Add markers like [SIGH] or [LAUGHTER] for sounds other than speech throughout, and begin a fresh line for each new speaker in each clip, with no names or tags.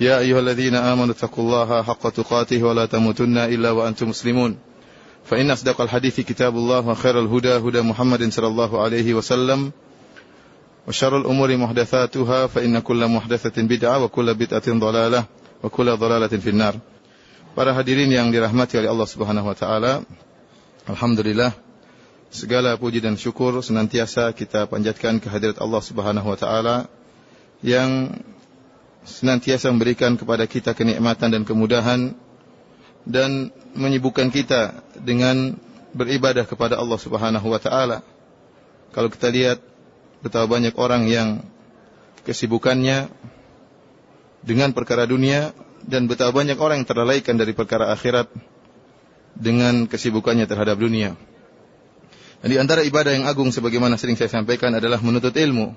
يا أيها الذين آمنوا اتقوا الله حق تقاته ولا تموتن إلا وأنتم مسلمون. فإن أصدق الحديث كتاب الله وخير الهدى هدى محمد صلى الله عليه وسلم. وشر الأمور محدثاتها فإن كل محدثة بدعة وكل بدعة ضلالة وكل ضلالة في النار. Para hadirin yang dirahmati oleh Allah Subhanahu wa taala, alhamdulillah segala puji dan syukur senantiasa kita panjatkan kehadirat Allah Subhanahu wa taala yang senantiasa memberikan kepada kita kenikmatan dan kemudahan dan menyibukkan kita dengan beribadah kepada Allah Subhanahu wa taala. Kalau kita lihat betapa banyak orang yang kesibukannya dengan perkara dunia dan betapa banyak orang yang terlalaikan dari perkara akhirat dengan kesibukannya terhadap dunia. Dan di antara ibadah yang agung sebagaimana sering saya sampaikan adalah menuntut ilmu.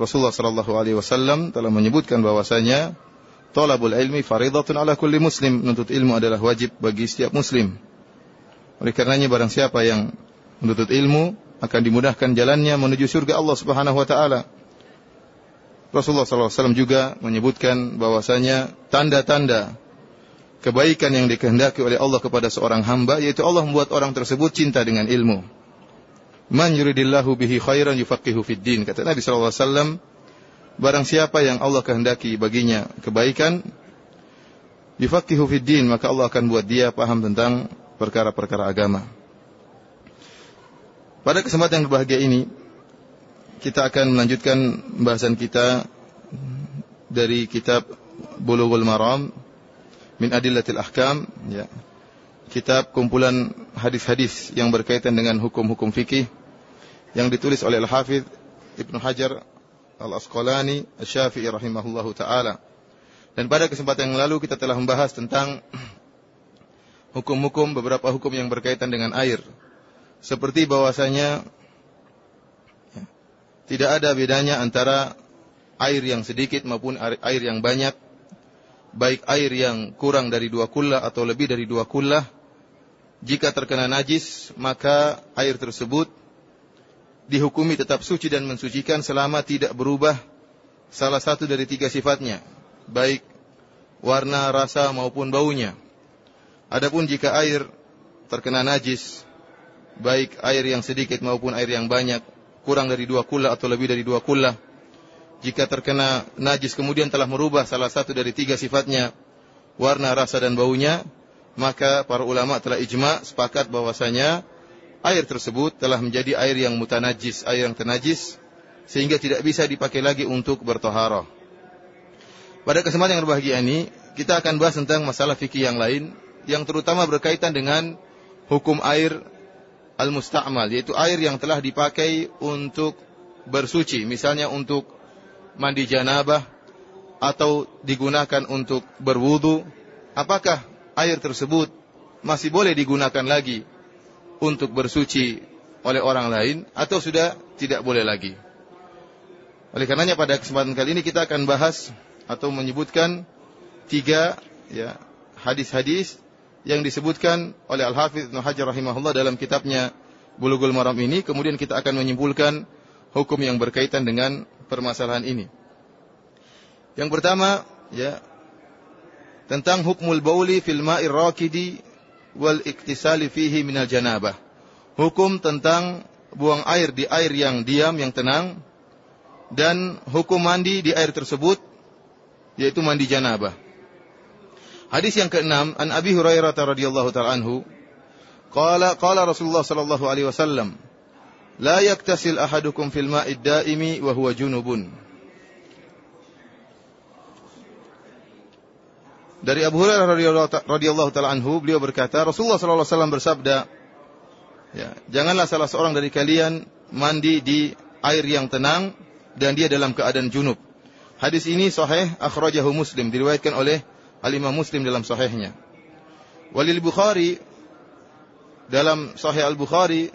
Rasulullah sallallahu alaihi wasallam telah menyebutkan bahwasanya talabul ilmi faridatun ala kulli muslim. Menuntut ilmu adalah wajib bagi setiap muslim. Oleh karenanya barang siapa yang menuntut ilmu akan dimudahkan jalannya menuju surga Allah Subhanahu wa taala. Rasulullah SAW juga menyebutkan bahwasanya tanda-tanda kebaikan yang dikehendaki oleh Allah kepada seorang hamba yaitu Allah membuat orang tersebut cinta dengan ilmu. Man yuridillahu bihi khairan yufaqihu fid din. Kata Nabi sallallahu alaihi wasallam, barang siapa yang Allah kehendaki baginya kebaikan, yufaqihu fid din, maka Allah akan buat dia paham tentang perkara-perkara agama. Pada kesempatan yang berbahagia ini, kita akan melanjutkan pembahasan kita dari kitab Bulughul Maram min Adillatil Ahkam, ya. Kitab kumpulan hadis-hadis yang berkaitan dengan hukum-hukum fikih yang ditulis oleh Al-Hafidh Ibnu Hajar Al-Asqalani Asy-Syafi'i rahimahullahu taala. Dan pada kesempatan yang lalu kita telah membahas tentang hukum-hukum beberapa hukum yang berkaitan dengan air. Seperti bahwasanya ya, tidak ada bedanya antara air yang sedikit maupun air yang banyak, baik air yang kurang dari dua kullah atau lebih dari dua kullah, jika terkena najis, maka air tersebut dihukumi tetap suci dan mensucikan selama tidak berubah salah satu dari tiga sifatnya, baik warna, rasa maupun baunya. Adapun jika air terkena najis, baik air yang sedikit maupun air yang banyak, kurang dari dua kula atau lebih dari dua kula, jika terkena najis kemudian telah merubah salah satu dari tiga sifatnya, warna, rasa dan baunya, maka para ulama telah ijma sepakat bahwasanya air tersebut telah menjadi air yang mutanajis, air yang tenajis, sehingga tidak bisa dipakai lagi untuk bertoharah. Pada kesempatan yang berbahagia ini, kita akan bahas tentang masalah fikih yang lain, yang terutama berkaitan dengan hukum air al-musta'mal, yaitu air yang telah dipakai untuk bersuci, misalnya untuk mandi janabah, atau digunakan untuk berwudu, apakah air tersebut masih boleh digunakan lagi untuk bersuci oleh orang lain atau sudah tidak boleh lagi. Oleh karenanya pada kesempatan kali ini kita akan bahas atau menyebutkan tiga ya hadis-hadis yang disebutkan oleh Al-Hafidz Ibnu Hajar rahimahullah dalam kitabnya Bulughul Maram ini kemudian kita akan menyimpulkan hukum yang berkaitan dengan permasalahan ini. Yang pertama ya tentang hukmul bauli fil ma'ir raqidi wal iktisali fihi minal janabah. Hukum tentang buang air di air yang diam, yang tenang. Dan hukum mandi di air tersebut, yaitu mandi janabah. Hadis yang keenam, an Abi Hurairah radhiyallahu taala anhu, qala qala Rasulullah sallallahu alaihi wasallam, la yaktasil ahadukum fil ma'id daimi wa huwa junubun. Dari Abu Hurairah radhiyallahu taala anhu, beliau berkata, Rasulullah sallallahu alaihi wasallam bersabda, ya, janganlah salah seorang dari kalian mandi di air yang tenang dan dia dalam keadaan junub. Hadis ini sahih akhrajahu Muslim diriwayatkan oleh Al-Imam Muslim dalam sahihnya. Walil Bukhari dalam Sahih Al-Bukhari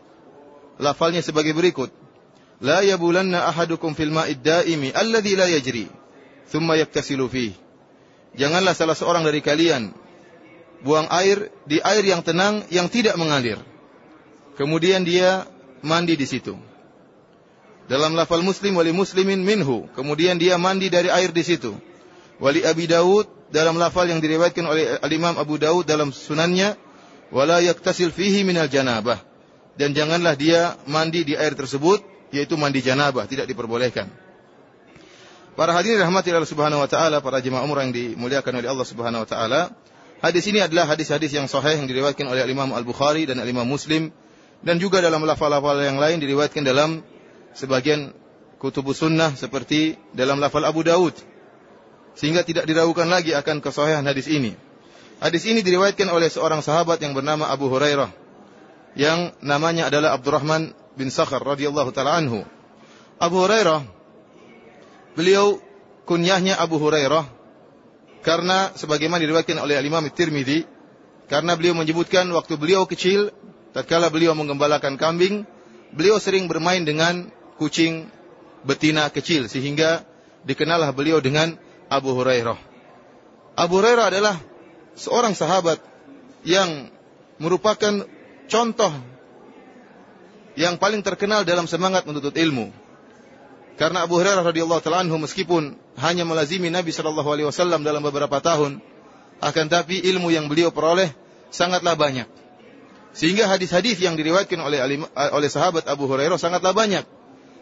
lafalnya sebagai berikut. La yabulanna ahadukum fil ma'id daimi alladhi la yajri thumma yaktasilu fihi. Janganlah salah seorang dari kalian buang air di air yang tenang yang tidak mengalir. Kemudian dia mandi di situ. Dalam lafal Muslim wali muslimin minhu. Kemudian dia mandi dari air di situ. Wali Abi Dawud dalam lafal yang diriwayatkan oleh Al-Imam Abu Dawud dalam sunannya wala yaktasil fihi minal janabah dan janganlah dia mandi di air tersebut yaitu mandi janabah tidak diperbolehkan. Para hadirin rahmati Allah Subhanahu wa taala, para jemaah umrah yang dimuliakan oleh Allah Subhanahu wa taala. Hadis ini adalah hadis-hadis yang sahih yang diriwayatkan oleh Imam Al-Bukhari dan Imam Muslim dan juga dalam lafal-lafal yang lain diriwayatkan dalam sebagian kutubus sunnah seperti dalam lafal Abu Daud sehingga tidak diragukan lagi akan kesahihan hadis ini. Hadis ini diriwayatkan oleh seorang sahabat yang bernama Abu Hurairah yang namanya adalah Abdurrahman bin Sakhar radhiyallahu taala anhu. Abu Hurairah beliau kunyahnya Abu Hurairah karena sebagaimana diriwayatkan oleh Imam Tirmidzi karena beliau menyebutkan waktu beliau kecil tatkala beliau menggembalakan kambing beliau sering bermain dengan kucing betina kecil sehingga dikenallah beliau dengan Abu Hurairah. Abu Hurairah adalah seorang sahabat yang merupakan contoh yang paling terkenal dalam semangat menuntut ilmu. Karena Abu Hurairah radhiyallahu taala anhu meskipun hanya melazimi Nabi sallallahu alaihi wasallam dalam beberapa tahun, akan tapi ilmu yang beliau peroleh sangatlah banyak. Sehingga hadis-hadis yang diriwayatkan oleh oleh sahabat Abu Hurairah sangatlah banyak.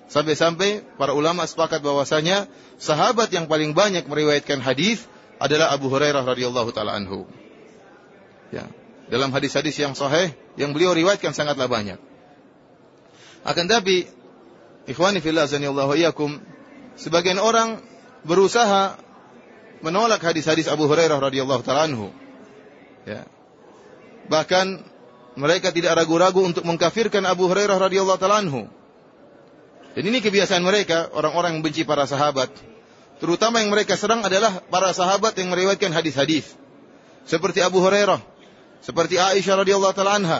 Sampai-sampai para ulama sepakat bahwasanya sahabat yang paling banyak meriwayatkan hadis adalah Abu Hurairah radhiyallahu taala anhu. Ya. Dalam hadis-hadis yang sahih yang beliau riwayatkan sangatlah banyak. Akan tapi ikhwani fillah zanillahu iyakum sebagian orang berusaha menolak hadis-hadis Abu Hurairah radhiyallahu taala anhu. Ya. Bahkan mereka tidak ragu-ragu untuk mengkafirkan Abu Hurairah radhiyallahu taala anhu. Dan ini kebiasaan mereka, orang-orang yang benci para sahabat. Terutama yang mereka serang adalah para sahabat yang meriwayatkan hadis-hadis. Seperti Abu Hurairah, seperti Aisyah radhiyallahu taala anha,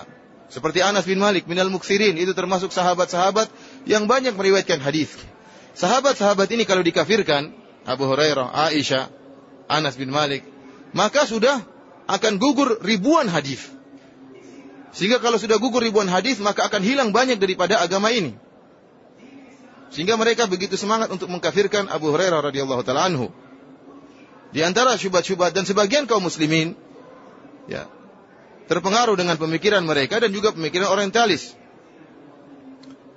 seperti Anas bin Malik minal muksirin, itu termasuk sahabat-sahabat yang banyak meriwayatkan hadis. Sahabat-sahabat ini kalau dikafirkan, Abu Hurairah, Aisyah, Anas bin Malik, maka sudah akan gugur ribuan hadis. Sehingga kalau sudah gugur ribuan hadis, maka akan hilang banyak daripada agama ini. Sehingga mereka begitu semangat untuk mengkafirkan Abu Hurairah radhiyallahu taala anhu. Di antara syubhat-syubhat dan sebagian kaum muslimin ya, terpengaruh dengan pemikiran mereka dan juga pemikiran orientalis.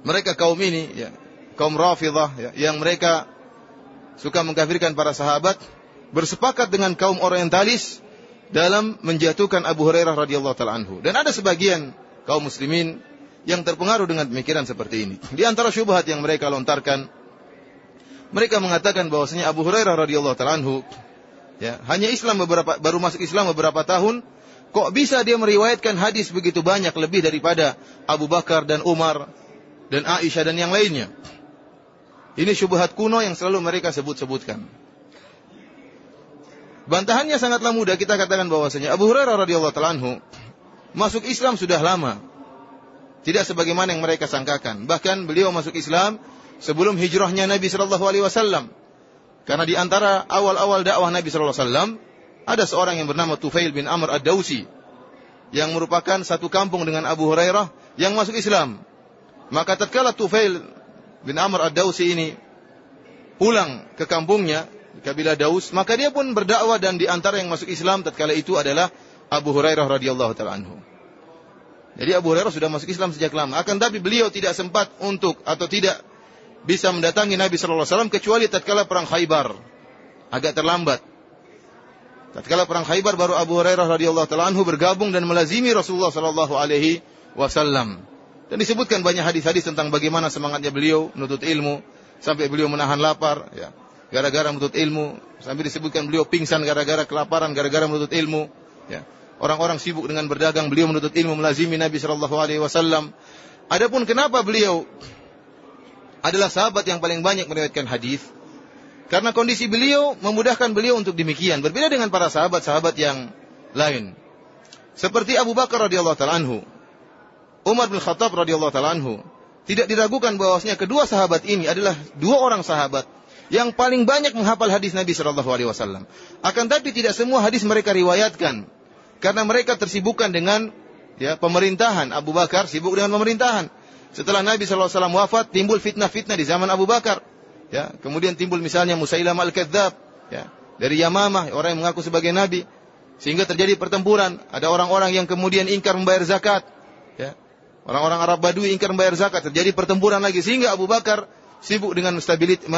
Mereka kaum ini ya, kaum Rafidhah ya, yang mereka suka mengkafirkan para sahabat bersepakat dengan kaum orientalis dalam menjatuhkan Abu Hurairah radhiyallahu taala. Dan ada sebagian kaum muslimin yang terpengaruh dengan pemikiran seperti ini. Di antara syubhat yang mereka lontarkan, mereka mengatakan bahwasanya Abu Hurairah radhiyallahu taala ya, hanya Islam beberapa baru masuk Islam beberapa tahun, kok bisa dia meriwayatkan hadis begitu banyak lebih daripada Abu Bakar dan Umar dan Aisyah dan yang lainnya. Ini syubhat kuno yang selalu mereka sebut-sebutkan. Bantahannya sangatlah mudah kita katakan bahwasanya Abu Hurairah radhiyallahu taala masuk Islam sudah lama. Tidak sebagaimana yang mereka sangkakan. Bahkan beliau masuk Islam sebelum hijrahnya Nabi Shallallahu Alaihi Wasallam. Karena di antara awal-awal dakwah Nabi Shallallahu Alaihi Wasallam ada seorang yang bernama Tufail bin Amr ad-Dausi yang merupakan satu kampung dengan Abu Hurairah yang masuk Islam. Maka tatkala Tufail bin Amr ad-Dausi ini pulang ke kampungnya kabilah Daus, maka dia pun berdakwah dan di antara yang masuk Islam tatkala itu adalah Abu Hurairah radhiyallahu taala anhu. Jadi Abu Hurairah sudah masuk Islam sejak lama. Akan tapi beliau tidak sempat untuk atau tidak bisa mendatangi Nabi Shallallahu Alaihi Wasallam kecuali tatkala perang Khaybar. Agak terlambat. Tatkala perang Khaybar baru Abu Hurairah radhiyallahu taala anhu bergabung dan melazimi Rasulullah Shallallahu alaihi wasallam. Dan disebutkan banyak hadis-hadis tentang bagaimana semangatnya beliau menuntut ilmu sampai beliau menahan lapar ya. Gara-gara menuntut ilmu sampai disebutkan beliau pingsan gara-gara kelaparan gara-gara menuntut ilmu ya orang-orang sibuk dengan berdagang, beliau menuntut ilmu melazimi Nabi Shallallahu Alaihi Wasallam. Adapun kenapa beliau adalah sahabat yang paling banyak meriwayatkan hadis, Karena kondisi beliau memudahkan beliau untuk demikian. Berbeda dengan para sahabat-sahabat yang lain. Seperti Abu Bakar radhiyallahu taala anhu. Umar bin Khattab radhiyallahu taala anhu. Tidak diragukan bahwasanya kedua sahabat ini adalah dua orang sahabat yang paling banyak menghafal hadis Nabi Shallallahu Alaihi Wasallam. Akan tapi tidak semua hadis mereka riwayatkan karena mereka tersibukkan dengan ya pemerintahan. Abu Bakar sibuk dengan pemerintahan. Setelah Nabi Shallallahu Alaihi Wasallam wafat, timbul fitnah-fitnah di zaman Abu Bakar. Ya, kemudian timbul misalnya Musailam al-Kadzab, ya, dari Yamamah, orang yang mengaku sebagai nabi. Sehingga terjadi pertempuran, ada orang-orang yang kemudian ingkar membayar zakat, ya. Orang-orang Arab Badui ingkar membayar zakat, terjadi pertempuran lagi sehingga Abu Bakar sibuk dengan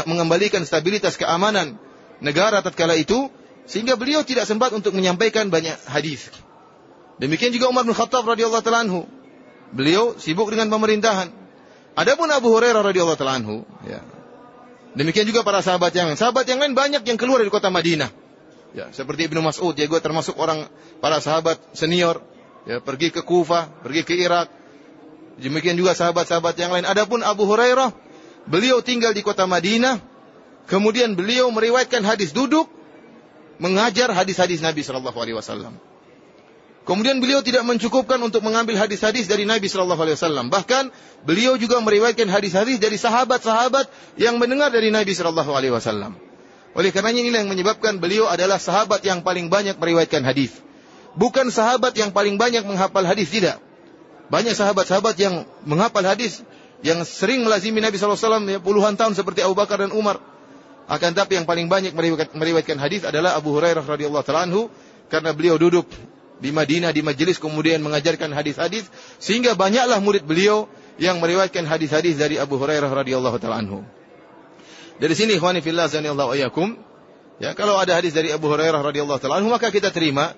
mengembalikan stabilitas keamanan negara tatkala itu sehingga beliau tidak sempat untuk menyampaikan banyak hadis. Demikian juga Umar bin Khattab radhiyallahu taala anhu. Beliau sibuk dengan pemerintahan. Adapun Abu Hurairah radhiyallahu taala anhu, ya, Demikian juga para sahabat yang lain. Sahabat yang lain banyak yang keluar dari kota Madinah. Ya, seperti Ibnu Mas'ud, ya gue termasuk orang para sahabat senior, ya pergi ke Kufah, pergi ke Irak. Demikian juga sahabat-sahabat yang lain. Adapun Abu Hurairah, beliau tinggal di kota Madinah, kemudian beliau meriwayatkan hadis duduk mengajar hadis-hadis Nabi sallallahu alaihi wasallam. Kemudian beliau tidak mencukupkan untuk mengambil hadis-hadis dari Nabi Shallallahu Alaihi Wasallam. Bahkan beliau juga meriwayatkan hadis-hadis dari sahabat-sahabat yang mendengar dari Nabi Shallallahu Alaihi Wasallam. Oleh karenanya inilah yang menyebabkan beliau adalah sahabat yang paling banyak meriwayatkan hadis. Bukan sahabat yang paling banyak menghafal hadis tidak. Banyak sahabat-sahabat yang menghafal hadis yang sering melazimi Nabi SAW ya, puluhan tahun seperti Abu Bakar dan Umar. Akan tapi yang paling banyak meriwayatkan hadis adalah Abu Hurairah radhiyallahu taala karena beliau duduk di Madinah di majelis kemudian mengajarkan hadis-hadis sehingga banyaklah murid beliau yang meriwayatkan hadis-hadis dari Abu Hurairah radhiyallahu taala anhu. Dari sini ikhwani fillah zanillahu ayyakum ya kalau ada hadis dari Abu Hurairah radhiyallahu taala anhu maka kita terima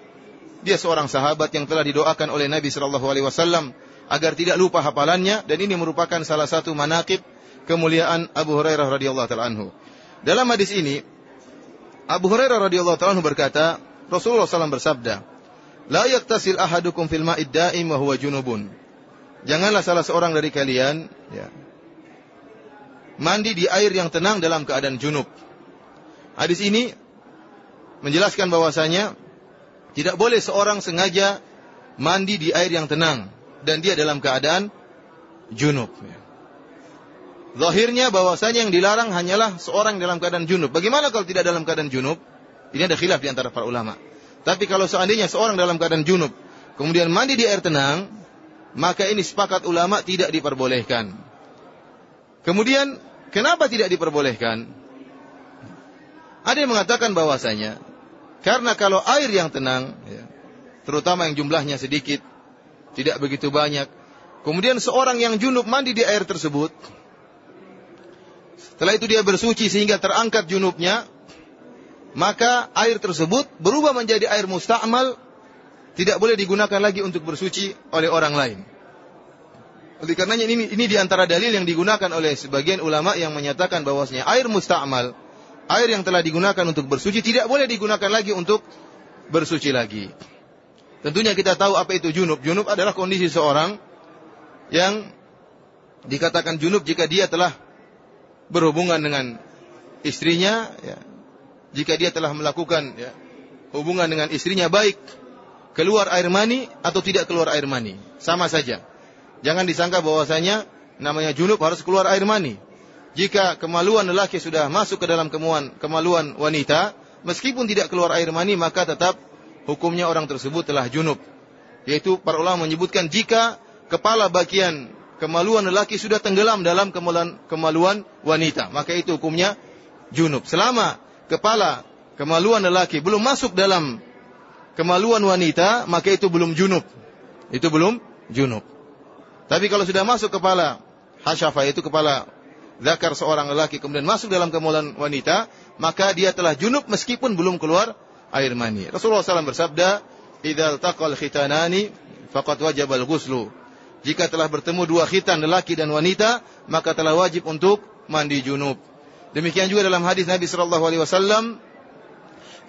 dia seorang sahabat yang telah didoakan oleh Nabi sallallahu alaihi wasallam agar tidak lupa hafalannya dan ini merupakan salah satu manakib kemuliaan Abu Hurairah radhiyallahu anhu. Dalam hadis ini Abu Hurairah radhiyallahu anhu berkata Rasulullah SAW bersabda, La yaktasil ahadukum fil ma'id wa huwa junubun. Janganlah salah seorang dari kalian ya, mandi di air yang tenang dalam keadaan junub. Hadis ini menjelaskan bahwasanya tidak boleh seorang sengaja mandi di air yang tenang dan dia dalam keadaan junub. Ya. Zahirnya bahwasanya yang dilarang hanyalah seorang dalam keadaan junub. Bagaimana kalau tidak dalam keadaan junub? Ini ada khilaf di antara para ulama. Tapi kalau seandainya seorang dalam keadaan junub, kemudian mandi di air tenang, maka ini sepakat ulama tidak diperbolehkan. Kemudian, kenapa tidak diperbolehkan? Ada yang mengatakan bahwasanya, karena kalau air yang tenang, ya, terutama yang jumlahnya sedikit, tidak begitu banyak, kemudian seorang yang junub mandi di air tersebut, setelah itu dia bersuci sehingga terangkat junubnya, maka air tersebut berubah menjadi air musta'mal, tidak boleh digunakan lagi untuk bersuci oleh orang lain. Oleh karenanya ini ini di antara dalil yang digunakan oleh sebagian ulama yang menyatakan bahwasanya air musta'mal, air yang telah digunakan untuk bersuci tidak boleh digunakan lagi untuk bersuci lagi. Tentunya kita tahu apa itu junub. Junub adalah kondisi seorang yang dikatakan junub jika dia telah berhubungan dengan istrinya, ya, jika dia telah melakukan ya, hubungan dengan istrinya baik keluar air mani atau tidak keluar air mani sama saja jangan disangka bahwasanya namanya junub harus keluar air mani jika kemaluan lelaki sudah masuk ke dalam kemaluan kemaluan wanita meskipun tidak keluar air mani maka tetap hukumnya orang tersebut telah junub yaitu para ulama menyebutkan jika kepala bagian kemaluan lelaki sudah tenggelam dalam kemaluan, kemaluan wanita maka itu hukumnya junub selama kepala kemaluan lelaki belum masuk dalam kemaluan wanita, maka itu belum junub. Itu belum junub. Tapi kalau sudah masuk kepala hasyafa itu kepala zakar seorang lelaki kemudian masuk dalam kemaluan wanita, maka dia telah junub meskipun belum keluar air mani. Rasulullah SAW bersabda, "Idzal taqal khitanani faqad wajib al-ghuslu." Jika telah bertemu dua khitan lelaki dan wanita, maka telah wajib untuk mandi junub. Demikian juga dalam hadis Nabi sallallahu alaihi wasallam,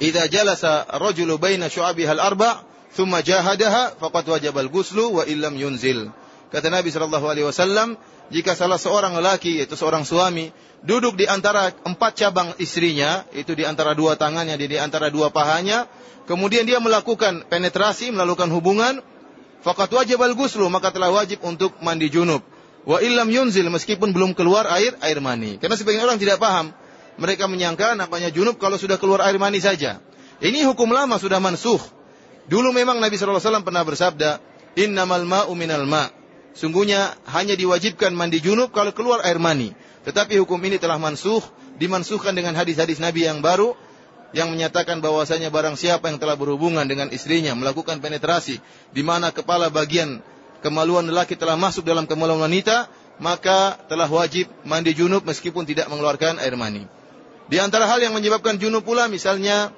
"Idza jalasa rajulu baina syu'abiha al-arba' thumma jahadaha faqad wajaba al-ghuslu wa illam yunzil." Kata Nabi Shallallahu Alaihi Wasallam, jika salah seorang lelaki, yaitu seorang suami, duduk di antara empat cabang istrinya, itu di antara dua tangannya, di antara dua pahanya, kemudian dia melakukan penetrasi, melakukan hubungan, fakat wajib al guslu, maka telah wajib untuk mandi junub. Wa illam yunzil, meskipun belum keluar air, air mani. Karena sebagian orang tidak paham. Mereka menyangka namanya junub kalau sudah keluar air mani saja. Ini hukum lama, sudah mansuh. Dulu memang Nabi SAW pernah bersabda, Innamal ma'u minal ma' Sungguhnya hanya diwajibkan mandi junub kalau keluar air mani. Tetapi hukum ini telah mansuh, dimansuhkan dengan hadis-hadis Nabi yang baru yang menyatakan bahwasanya barang siapa yang telah berhubungan dengan istrinya melakukan penetrasi di mana kepala bagian kemaluan lelaki telah masuk dalam kemaluan wanita, maka telah wajib mandi junub meskipun tidak mengeluarkan air mani. Di antara hal yang menyebabkan junub pula misalnya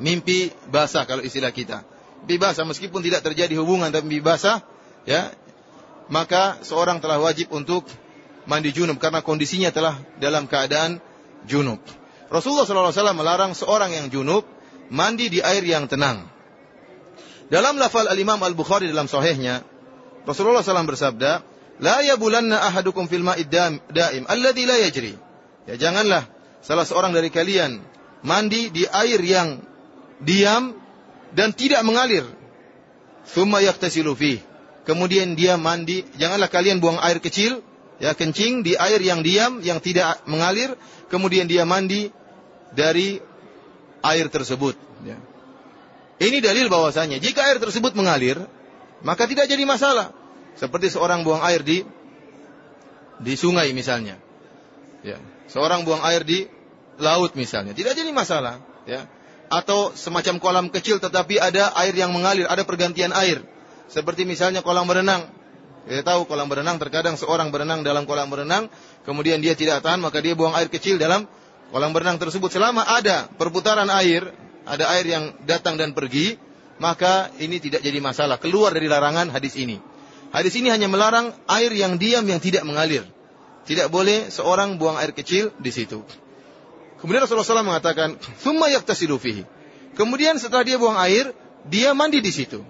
mimpi basah kalau istilah kita. Mimpi basah meskipun tidak terjadi hubungan tapi mimpi basah ya maka seorang telah wajib untuk mandi junub karena kondisinya telah dalam keadaan junub. Rasulullah SAW melarang seorang yang junub mandi di air yang tenang. Dalam lafal al-Imam Al-Bukhari dalam sahihnya, Rasulullah SAW bersabda, La yabulanna ahadukum fil ma'id daim, alladhi la yajri. Ya janganlah salah seorang dari kalian mandi di air yang diam dan tidak mengalir. Thumma yaktasilu fih kemudian dia mandi, janganlah kalian buang air kecil, ya kencing di air yang diam, yang tidak mengalir, kemudian dia mandi dari air tersebut. Ya. Ini dalil bahwasanya jika air tersebut mengalir, maka tidak jadi masalah. Seperti seorang buang air di di sungai misalnya. Ya. Seorang buang air di laut misalnya, tidak jadi masalah, ya. Atau semacam kolam kecil tetapi ada air yang mengalir, ada pergantian air seperti misalnya kolam berenang. Kita tahu kolam berenang terkadang seorang berenang dalam kolam berenang, kemudian dia tidak tahan maka dia buang air kecil dalam kolam berenang tersebut. Selama ada perputaran air, ada air yang datang dan pergi, maka ini tidak jadi masalah. Keluar dari larangan hadis ini. Hadis ini hanya melarang air yang diam yang tidak mengalir. Tidak boleh seorang buang air kecil di situ. Kemudian Rasulullah SAW mengatakan, "Thumma yaktasilu fihi." Kemudian setelah dia buang air, dia mandi di situ.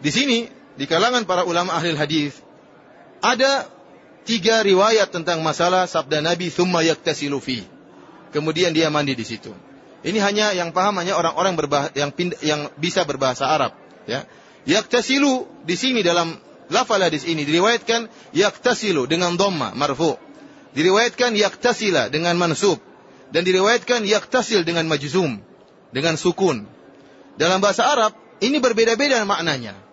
Di sini di kalangan para ulama ahli hadis ada tiga riwayat tentang masalah sabda Nabi thumma yaktasilu fi. Kemudian dia mandi di situ. Ini hanya yang paham hanya orang-orang yang yang bisa berbahasa Arab, ya. Yaktasilu di sini dalam lafal hadis ini diriwayatkan yaktasilu dengan dhamma marfu. Diriwayatkan yaktasila dengan mansub dan diriwayatkan yaktasil dengan majzum dengan sukun. Dalam bahasa Arab ini berbeda-beda maknanya.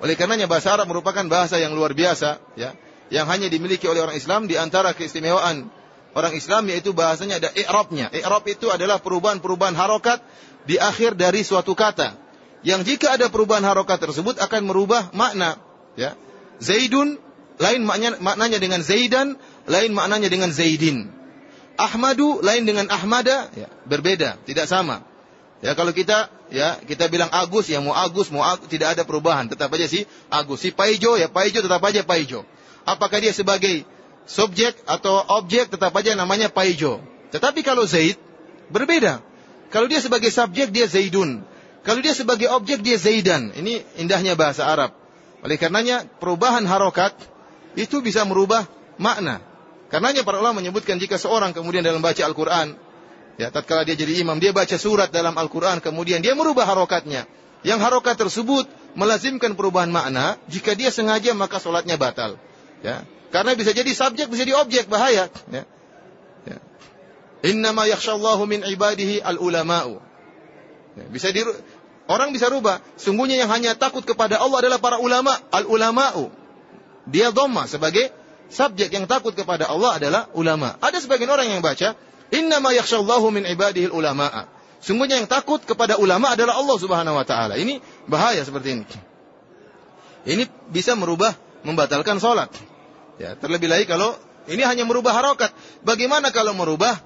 Oleh karenanya bahasa Arab merupakan bahasa yang luar biasa, ya, yang hanya dimiliki oleh orang Islam di antara keistimewaan orang Islam yaitu bahasanya ada i'rabnya. I'rab itu adalah perubahan-perubahan harokat di akhir dari suatu kata. Yang jika ada perubahan harokat tersebut akan merubah makna, ya. Zaidun lain maknanya, maknanya dengan Zaidan, lain maknanya dengan Zaidin. Ahmadu lain dengan Ahmada, ya, berbeda, tidak sama. Ya kalau kita ya kita bilang Agus ya mau Agus mau Agus, tidak ada perubahan tetap aja si Agus. Si Paijo ya Paijo tetap aja Paijo. Apakah dia sebagai subjek atau objek tetap aja namanya Paijo. Tetapi kalau Zaid berbeda. Kalau dia sebagai subjek dia Zaidun. Kalau dia sebagai objek dia Zaidan. Ini indahnya bahasa Arab. Oleh karenanya perubahan harokat itu bisa merubah makna. Karenanya para ulama menyebutkan jika seorang kemudian dalam baca Al-Quran Ya, tatkala dia jadi imam, dia baca surat dalam Al-Quran, kemudian dia merubah harokatnya. Yang harokat tersebut melazimkan perubahan makna, jika dia sengaja maka sholatnya batal. Ya, karena bisa jadi subjek, bisa jadi objek, bahaya. Ya. Ya. Innama yakhshallahu min ibadihi al-ulama'u. Ya, bisa di, orang bisa rubah. Sungguhnya yang hanya takut kepada Allah adalah para ulama, al-ulama'u. Dia dhamma sebagai subjek yang takut kepada Allah adalah ulama. Ada sebagian orang yang baca, Innama yakhshallahu min ibadihi ulama'a. Sungguhnya yang takut kepada ulama adalah Allah Subhanahu wa taala. Ini bahaya seperti ini. Ini bisa merubah membatalkan salat. Ya, terlebih lagi kalau ini hanya merubah harokat. Bagaimana kalau merubah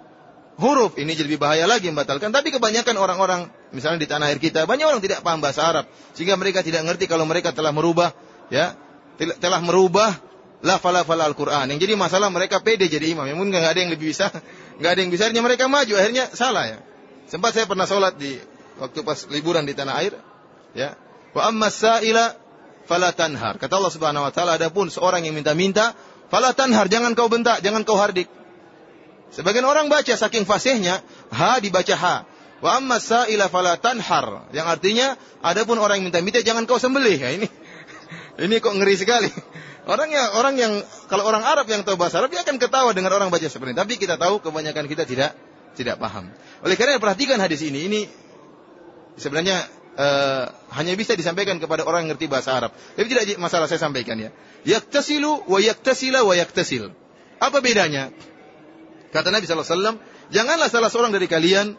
huruf? Ini jadi lebih bahaya lagi membatalkan. Tapi kebanyakan orang-orang, misalnya di tanah air kita, banyak orang tidak paham bahasa Arab. Sehingga mereka tidak ngerti kalau mereka telah merubah, ya, telah merubah lafal-lafal Al-Quran. Yang jadi masalah mereka pede jadi imam. Yang mungkin nggak ada yang lebih bisa, [LAUGHS] nggak ada yang bisa. Akhirnya mereka maju, akhirnya salah ya. Sempat saya pernah sholat di waktu pas liburan di tanah air, ya. Wa amma sa'ila fala tanhar. Kata Allah Subhanahu wa taala adapun seorang yang minta-minta fala tanhar, jangan kau bentak, jangan kau hardik. Sebagian orang baca saking fasihnya ha dibaca ha. Wa amma sa'ila fala tanhar, yang artinya adapun orang yang minta-minta jangan kau sembelih. Ya, ini [LAUGHS] ini kok ngeri sekali. Orang yang orang yang kalau orang Arab yang tahu bahasa Arab dia akan ketawa dengan orang baca seperti ini. Tapi kita tahu kebanyakan kita tidak tidak paham. Oleh karena perhatikan hadis ini. Ini sebenarnya uh, hanya bisa disampaikan kepada orang yang ngerti bahasa Arab. Tapi tidak masalah saya sampaikan ya. Yaktasilu wa yaktasila wa yaktasil. Apa bedanya? Kata Nabi SAW, janganlah salah seorang dari kalian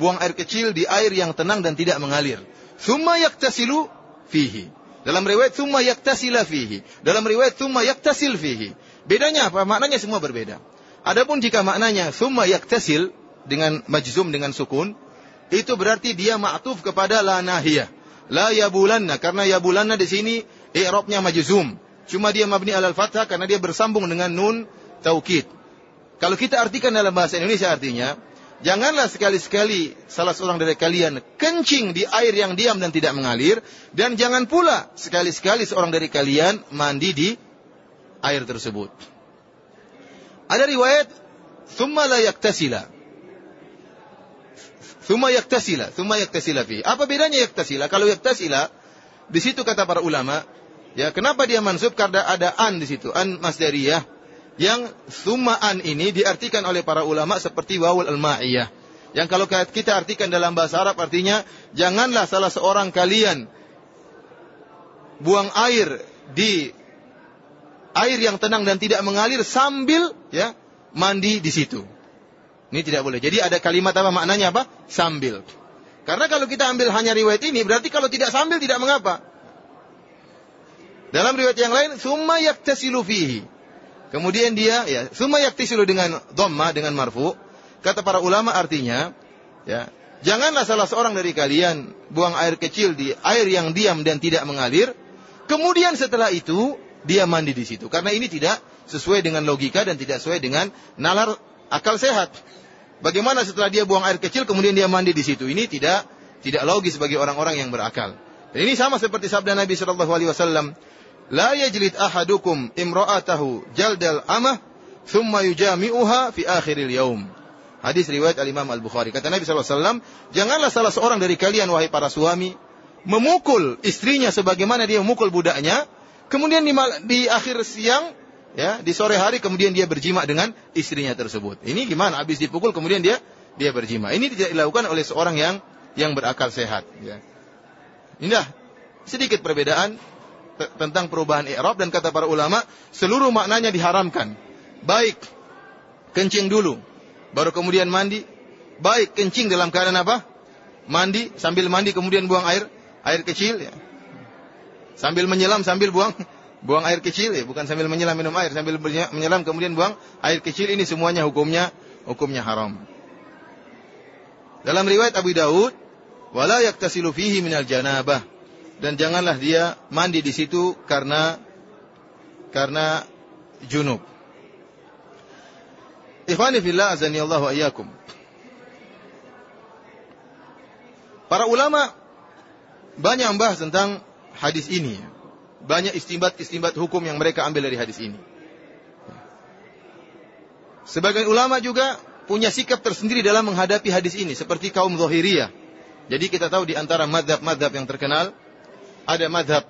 buang air kecil di air yang tenang dan tidak mengalir. Summa yaktasilu fihi. Dalam riwayat summa yaktasila fihi. Dalam riwayat summa yaktasil fihi. Bedanya apa? Maknanya semua berbeda. Adapun jika maknanya summa yaktasil dengan majzum dengan sukun, itu berarti dia ma'tuf kepada la nahiyah. La yabulanna karena yabulanna di sini i'rabnya majzum. Cuma dia mabni alal fathah karena dia bersambung dengan nun taukid. Kalau kita artikan dalam bahasa Indonesia artinya Janganlah sekali-sekali salah seorang dari kalian kencing di air yang diam dan tidak mengalir. Dan jangan pula sekali-sekali seorang dari kalian mandi di air tersebut. Ada riwayat, Thumma la yaktasila. Thumma yaktasila. Thumma yaktasila fi. Apa bedanya yaktasila? Kalau yaktasila, di situ kata para ulama, ya kenapa dia mansub? Karena ada an di situ. An masdariyah yang sumaan ini diartikan oleh para ulama seperti wawul al-ma'iyah. Yang kalau kita artikan dalam bahasa Arab artinya janganlah salah seorang kalian buang air di air yang tenang dan tidak mengalir sambil ya mandi di situ. Ini tidak boleh. Jadi ada kalimat apa maknanya apa? Sambil. Karena kalau kita ambil hanya riwayat ini berarti kalau tidak sambil tidak mengapa. Dalam riwayat yang lain, summa yaktasilu fihi. Kemudian dia ya, summa yaktisilu dengan dhamma dengan marfu. Kata para ulama artinya ya, janganlah salah seorang dari kalian buang air kecil di air yang diam dan tidak mengalir. Kemudian setelah itu dia mandi di situ. Karena ini tidak sesuai dengan logika dan tidak sesuai dengan nalar akal sehat. Bagaimana setelah dia buang air kecil kemudian dia mandi di situ? Ini tidak tidak logis bagi orang-orang yang berakal. Dan ini sama seperti sabda Nabi Shallallahu Alaihi Wasallam, La yajlid ahadukum imra'atahu jaldal amah thumma yujami'uha fi akhiril yaum. Hadis riwayat Al-Imam Al-Bukhari. Kata Nabi SAW, janganlah salah seorang dari kalian, wahai para suami, memukul istrinya sebagaimana dia memukul budaknya, kemudian di, di akhir siang, ya, di sore hari, kemudian dia berjima dengan istrinya tersebut. Ini gimana? Habis dipukul, kemudian dia dia berjima. Ini tidak dilakukan oleh seorang yang yang berakal sehat. Ya. Indah, sedikit perbedaan tentang perubahan i'rab dan kata para ulama seluruh maknanya diharamkan. Baik kencing dulu baru kemudian mandi, baik kencing dalam keadaan apa? Mandi sambil mandi kemudian buang air air kecil ya. Sambil menyelam sambil buang [LAUGHS] buang air kecil ya, bukan sambil menyelam minum air, sambil menyelam kemudian buang air kecil ini semuanya hukumnya hukumnya haram. Dalam riwayat Abu Daud, wala yaktasilu fihi minal janabah dan janganlah dia mandi di situ karena karena junub. Ikhwani fillah azani Allah wa. Para ulama banyak membahas tentang hadis ini. Banyak istimbat-istimbat hukum yang mereka ambil dari hadis ini. Sebagian ulama juga punya sikap tersendiri dalam menghadapi hadis ini. Seperti kaum Zohiriyah. Jadi kita tahu di antara madhab-madhab yang terkenal ada madhab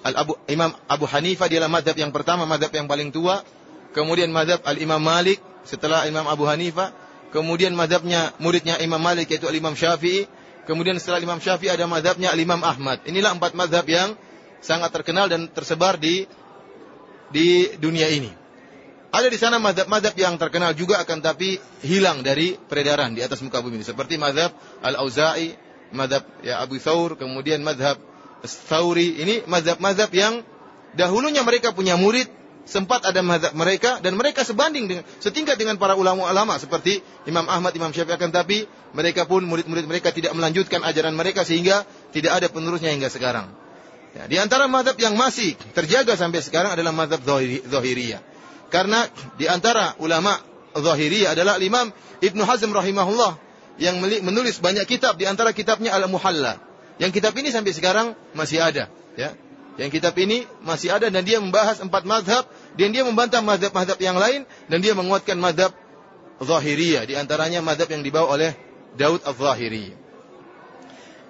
Al Abu, Imam Abu Hanifah adalah madhab yang pertama, madhab yang paling tua. Kemudian madhab Al Imam Malik setelah Imam Abu Hanifah. Kemudian madhabnya muridnya Imam Malik yaitu Al Imam Syafi'i. Kemudian setelah Imam Syafi'i ada madhabnya Al Imam Ahmad. Inilah empat madhab yang sangat terkenal dan tersebar di di dunia ini. Ada di sana madhab-madhab yang terkenal juga akan tapi hilang dari peredaran di atas muka bumi. Seperti madhab Al-Auza'i, madhab ya Abu Thawr, kemudian madhab Tsauri ini mazhab-mazhab yang dahulunya mereka punya murid, sempat ada mazhab mereka dan mereka sebanding dengan setingkat dengan para ulama-ulama seperti Imam Ahmad, Imam Syafi'i akan tapi mereka pun murid-murid mereka tidak melanjutkan ajaran mereka sehingga tidak ada penerusnya hingga sekarang. Ya, di antara mazhab yang masih terjaga sampai sekarang adalah mazhab Zahiriyah. Karena di antara ulama Zahiriyah adalah Imam Ibnu Hazm rahimahullah yang menulis banyak kitab di antara kitabnya Al-Muhalla. Yang kitab ini sampai sekarang masih ada, ya. Yang kitab ini masih ada dan dia membahas empat madhab dan dia membantah madhab-madhab yang lain dan dia menguatkan madhab Zahiriyah. Di antaranya madhab yang dibawa oleh Daud al-Zahiri.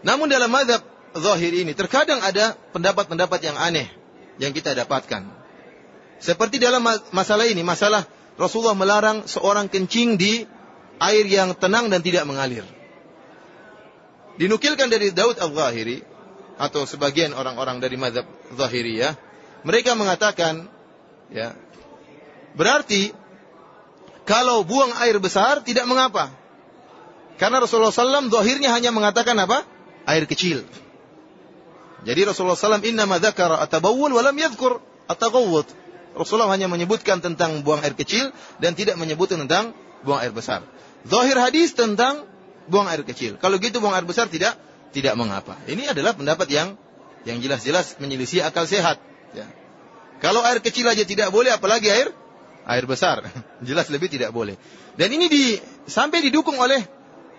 Namun dalam madhab Zahiri ini terkadang ada pendapat-pendapat yang aneh yang kita dapatkan. Seperti dalam masalah ini, masalah Rasulullah melarang seorang kencing di air yang tenang dan tidak mengalir. Dinukilkan dari Daud al-Zahiri, atau sebagian orang-orang dari mazhab Zahiriyah, mereka mengatakan ya, berarti kalau buang air besar tidak mengapa. Karena Rasulullah SAW zahirnya hanya mengatakan apa? Air kecil. Jadi Rasulullah SAW inna dzakara atabawul walam yadhkur atagawwud. Rasulullah hanya menyebutkan tentang buang air kecil dan tidak menyebut tentang buang air besar. Zahir hadis tentang buang air kecil. Kalau gitu buang air besar tidak tidak mengapa. Ini adalah pendapat yang yang jelas-jelas menyelisih akal sehat. Ya. Kalau air kecil aja tidak boleh, apalagi air air besar. [LAUGHS] Jelas lebih tidak boleh. Dan ini di, sampai didukung oleh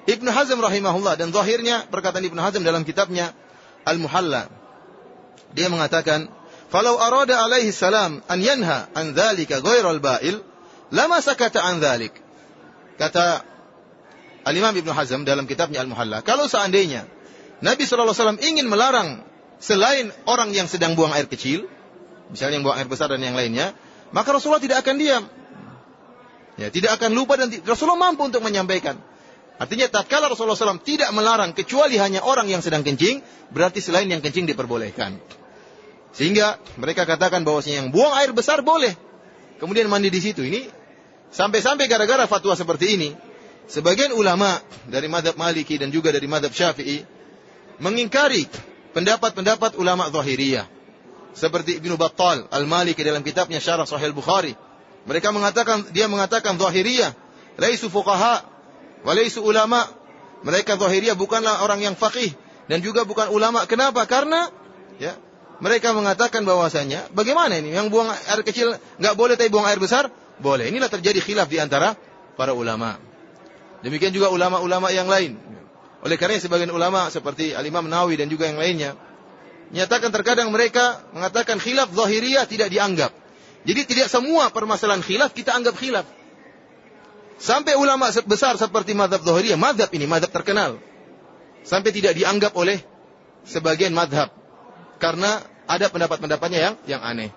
Ibnu Hazm rahimahullah dan zahirnya perkataan Ibnu Hazm dalam kitabnya Al-Muhalla. Dia mengatakan, "Falau arada alaihi salam an yanha an dzalika ghairal ba'il, lama sakata an dzalik." Kata Al-Imam Ibnu Hazm dalam kitabnya Al-Muhalla, kalau seandainya Nabi SAW ingin melarang selain orang yang sedang buang air kecil, misalnya yang buang air besar dan yang lainnya, maka Rasulullah tidak akan diam. Ya, tidak akan lupa dan Rasulullah mampu untuk menyampaikan. Artinya tatkala Rasulullah SAW tidak melarang kecuali hanya orang yang sedang kencing, berarti selain yang kencing diperbolehkan. Sehingga mereka katakan bahwasanya yang buang air besar boleh. Kemudian mandi di situ. Ini sampai-sampai gara-gara fatwa seperti ini, sebagian ulama dari madhab Maliki dan juga dari madhab Syafi'i mengingkari pendapat-pendapat ulama zahiriyah. Seperti Ibnu Battal Al-Maliki dalam kitabnya Syarah Sahih Bukhari. Mereka mengatakan dia mengatakan zahiriyah laisu fuqaha wa laisu ulama. Mereka zahiriyah bukanlah orang yang faqih dan juga bukan ulama. Kenapa? Karena ya, mereka mengatakan bahwasanya bagaimana ini yang buang air kecil nggak boleh tapi buang air besar boleh. Inilah terjadi khilaf di antara para ulama. Demikian juga ulama-ulama yang lain. Oleh karena sebagian ulama seperti Al-Imam Nawawi dan juga yang lainnya menyatakan terkadang mereka mengatakan khilaf zahiriyah tidak dianggap. Jadi tidak semua permasalahan khilaf kita anggap khilaf. Sampai ulama besar seperti madhab zahiriyah, madhab ini madhab terkenal. Sampai tidak dianggap oleh sebagian madhab. Karena ada pendapat-pendapatnya yang yang aneh.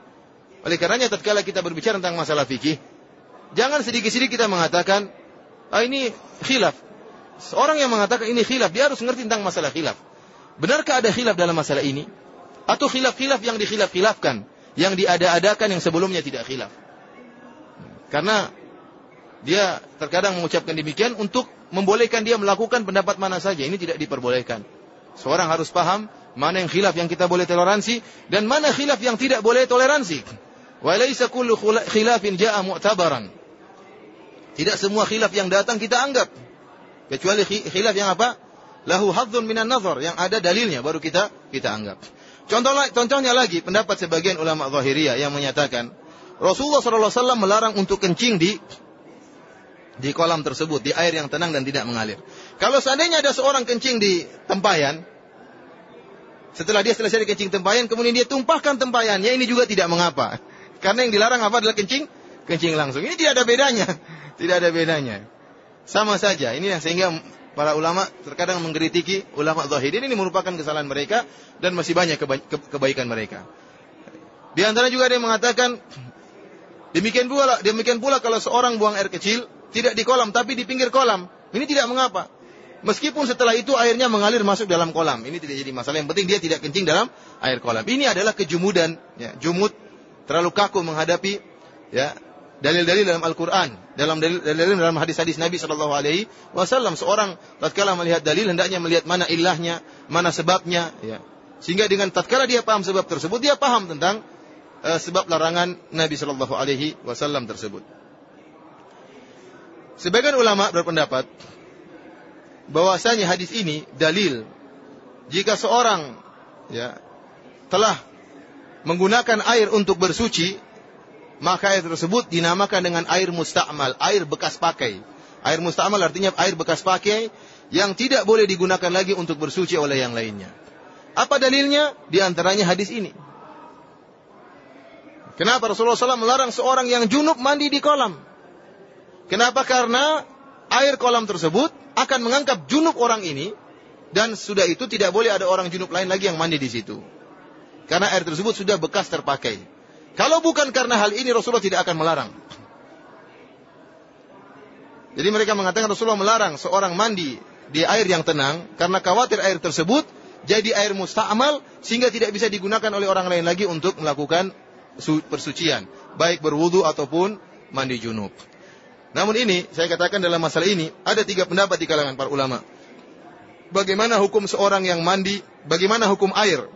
Oleh karenanya tatkala kita berbicara tentang masalah fikih, jangan sedikit-sedikit kita mengatakan, ah ini khilaf. Seorang yang mengatakan ini khilaf, dia harus mengerti tentang masalah khilaf. Benarkah ada khilaf dalam masalah ini? Atau khilaf-khilaf yang dikhilaf-khilafkan, yang diada-adakan yang sebelumnya tidak khilaf? Karena dia terkadang mengucapkan demikian untuk membolehkan dia melakukan pendapat mana saja. Ini tidak diperbolehkan. Seorang harus paham mana yang khilaf yang kita boleh toleransi dan mana khilaf yang tidak boleh toleransi. Wa laisa kullu khilafin jaa mu'tabaran. Tidak semua khilaf yang datang kita anggap. Kecuali khilaf yang apa? Lahu hadzun minan nazar yang ada dalilnya baru kita kita anggap. Contoh, contohnya lagi pendapat sebagian ulama zahiriyah yang menyatakan Rasulullah SAW melarang untuk kencing di di kolam tersebut, di air yang tenang dan tidak mengalir. Kalau seandainya ada seorang kencing di tempayan, setelah dia selesai kencing tempayan, kemudian dia tumpahkan tempayannya, ini juga tidak mengapa. Karena yang dilarang apa adalah kencing, kencing langsung. Ini tidak ada bedanya, [LAUGHS] tidak ada bedanya. Sama saja. Ini yang sehingga para ulama terkadang mengkritiki ulama zahirin ini merupakan kesalahan mereka dan masih banyak keba kebaikan mereka. Di antara juga ada yang mengatakan demikian pula demikian pula kalau seorang buang air kecil tidak di kolam tapi di pinggir kolam. Ini tidak mengapa. Meskipun setelah itu airnya mengalir masuk dalam kolam, ini tidak jadi masalah. Yang penting dia tidak kencing dalam air kolam. Ini adalah kejumudan, ya, jumud terlalu kaku menghadapi ya dalil-dalil dalam Al-Quran, dalam dalil-dalil dalam hadis-hadis Nabi Shallallahu Alaihi Wasallam. Seorang tatkala melihat dalil hendaknya melihat mana ilahnya, mana sebabnya, ya. Sehingga dengan tatkala dia paham sebab tersebut, dia paham tentang uh, sebab larangan Nabi Shallallahu Alaihi Wasallam tersebut. Sebagian ulama berpendapat bahwasanya hadis ini dalil jika seorang ya telah menggunakan air untuk bersuci maka air tersebut dinamakan dengan air musta'mal, air bekas pakai. Air musta'mal artinya air bekas pakai yang tidak boleh digunakan lagi untuk bersuci oleh yang lainnya. Apa dalilnya? Di antaranya hadis ini. Kenapa Rasulullah SAW melarang seorang yang junub mandi di kolam? Kenapa? Karena air kolam tersebut akan mengangkat junub orang ini dan sudah itu tidak boleh ada orang junub lain lagi yang mandi di situ. Karena air tersebut sudah bekas terpakai. Kalau bukan karena hal ini Rasulullah tidak akan melarang. Jadi mereka mengatakan Rasulullah melarang seorang mandi di air yang tenang karena khawatir air tersebut jadi air musta'mal sehingga tidak bisa digunakan oleh orang lain lagi untuk melakukan persucian, baik berwudu ataupun mandi junub. Namun ini, saya katakan dalam masalah ini, ada tiga pendapat di kalangan para ulama. Bagaimana hukum seorang yang mandi, bagaimana hukum air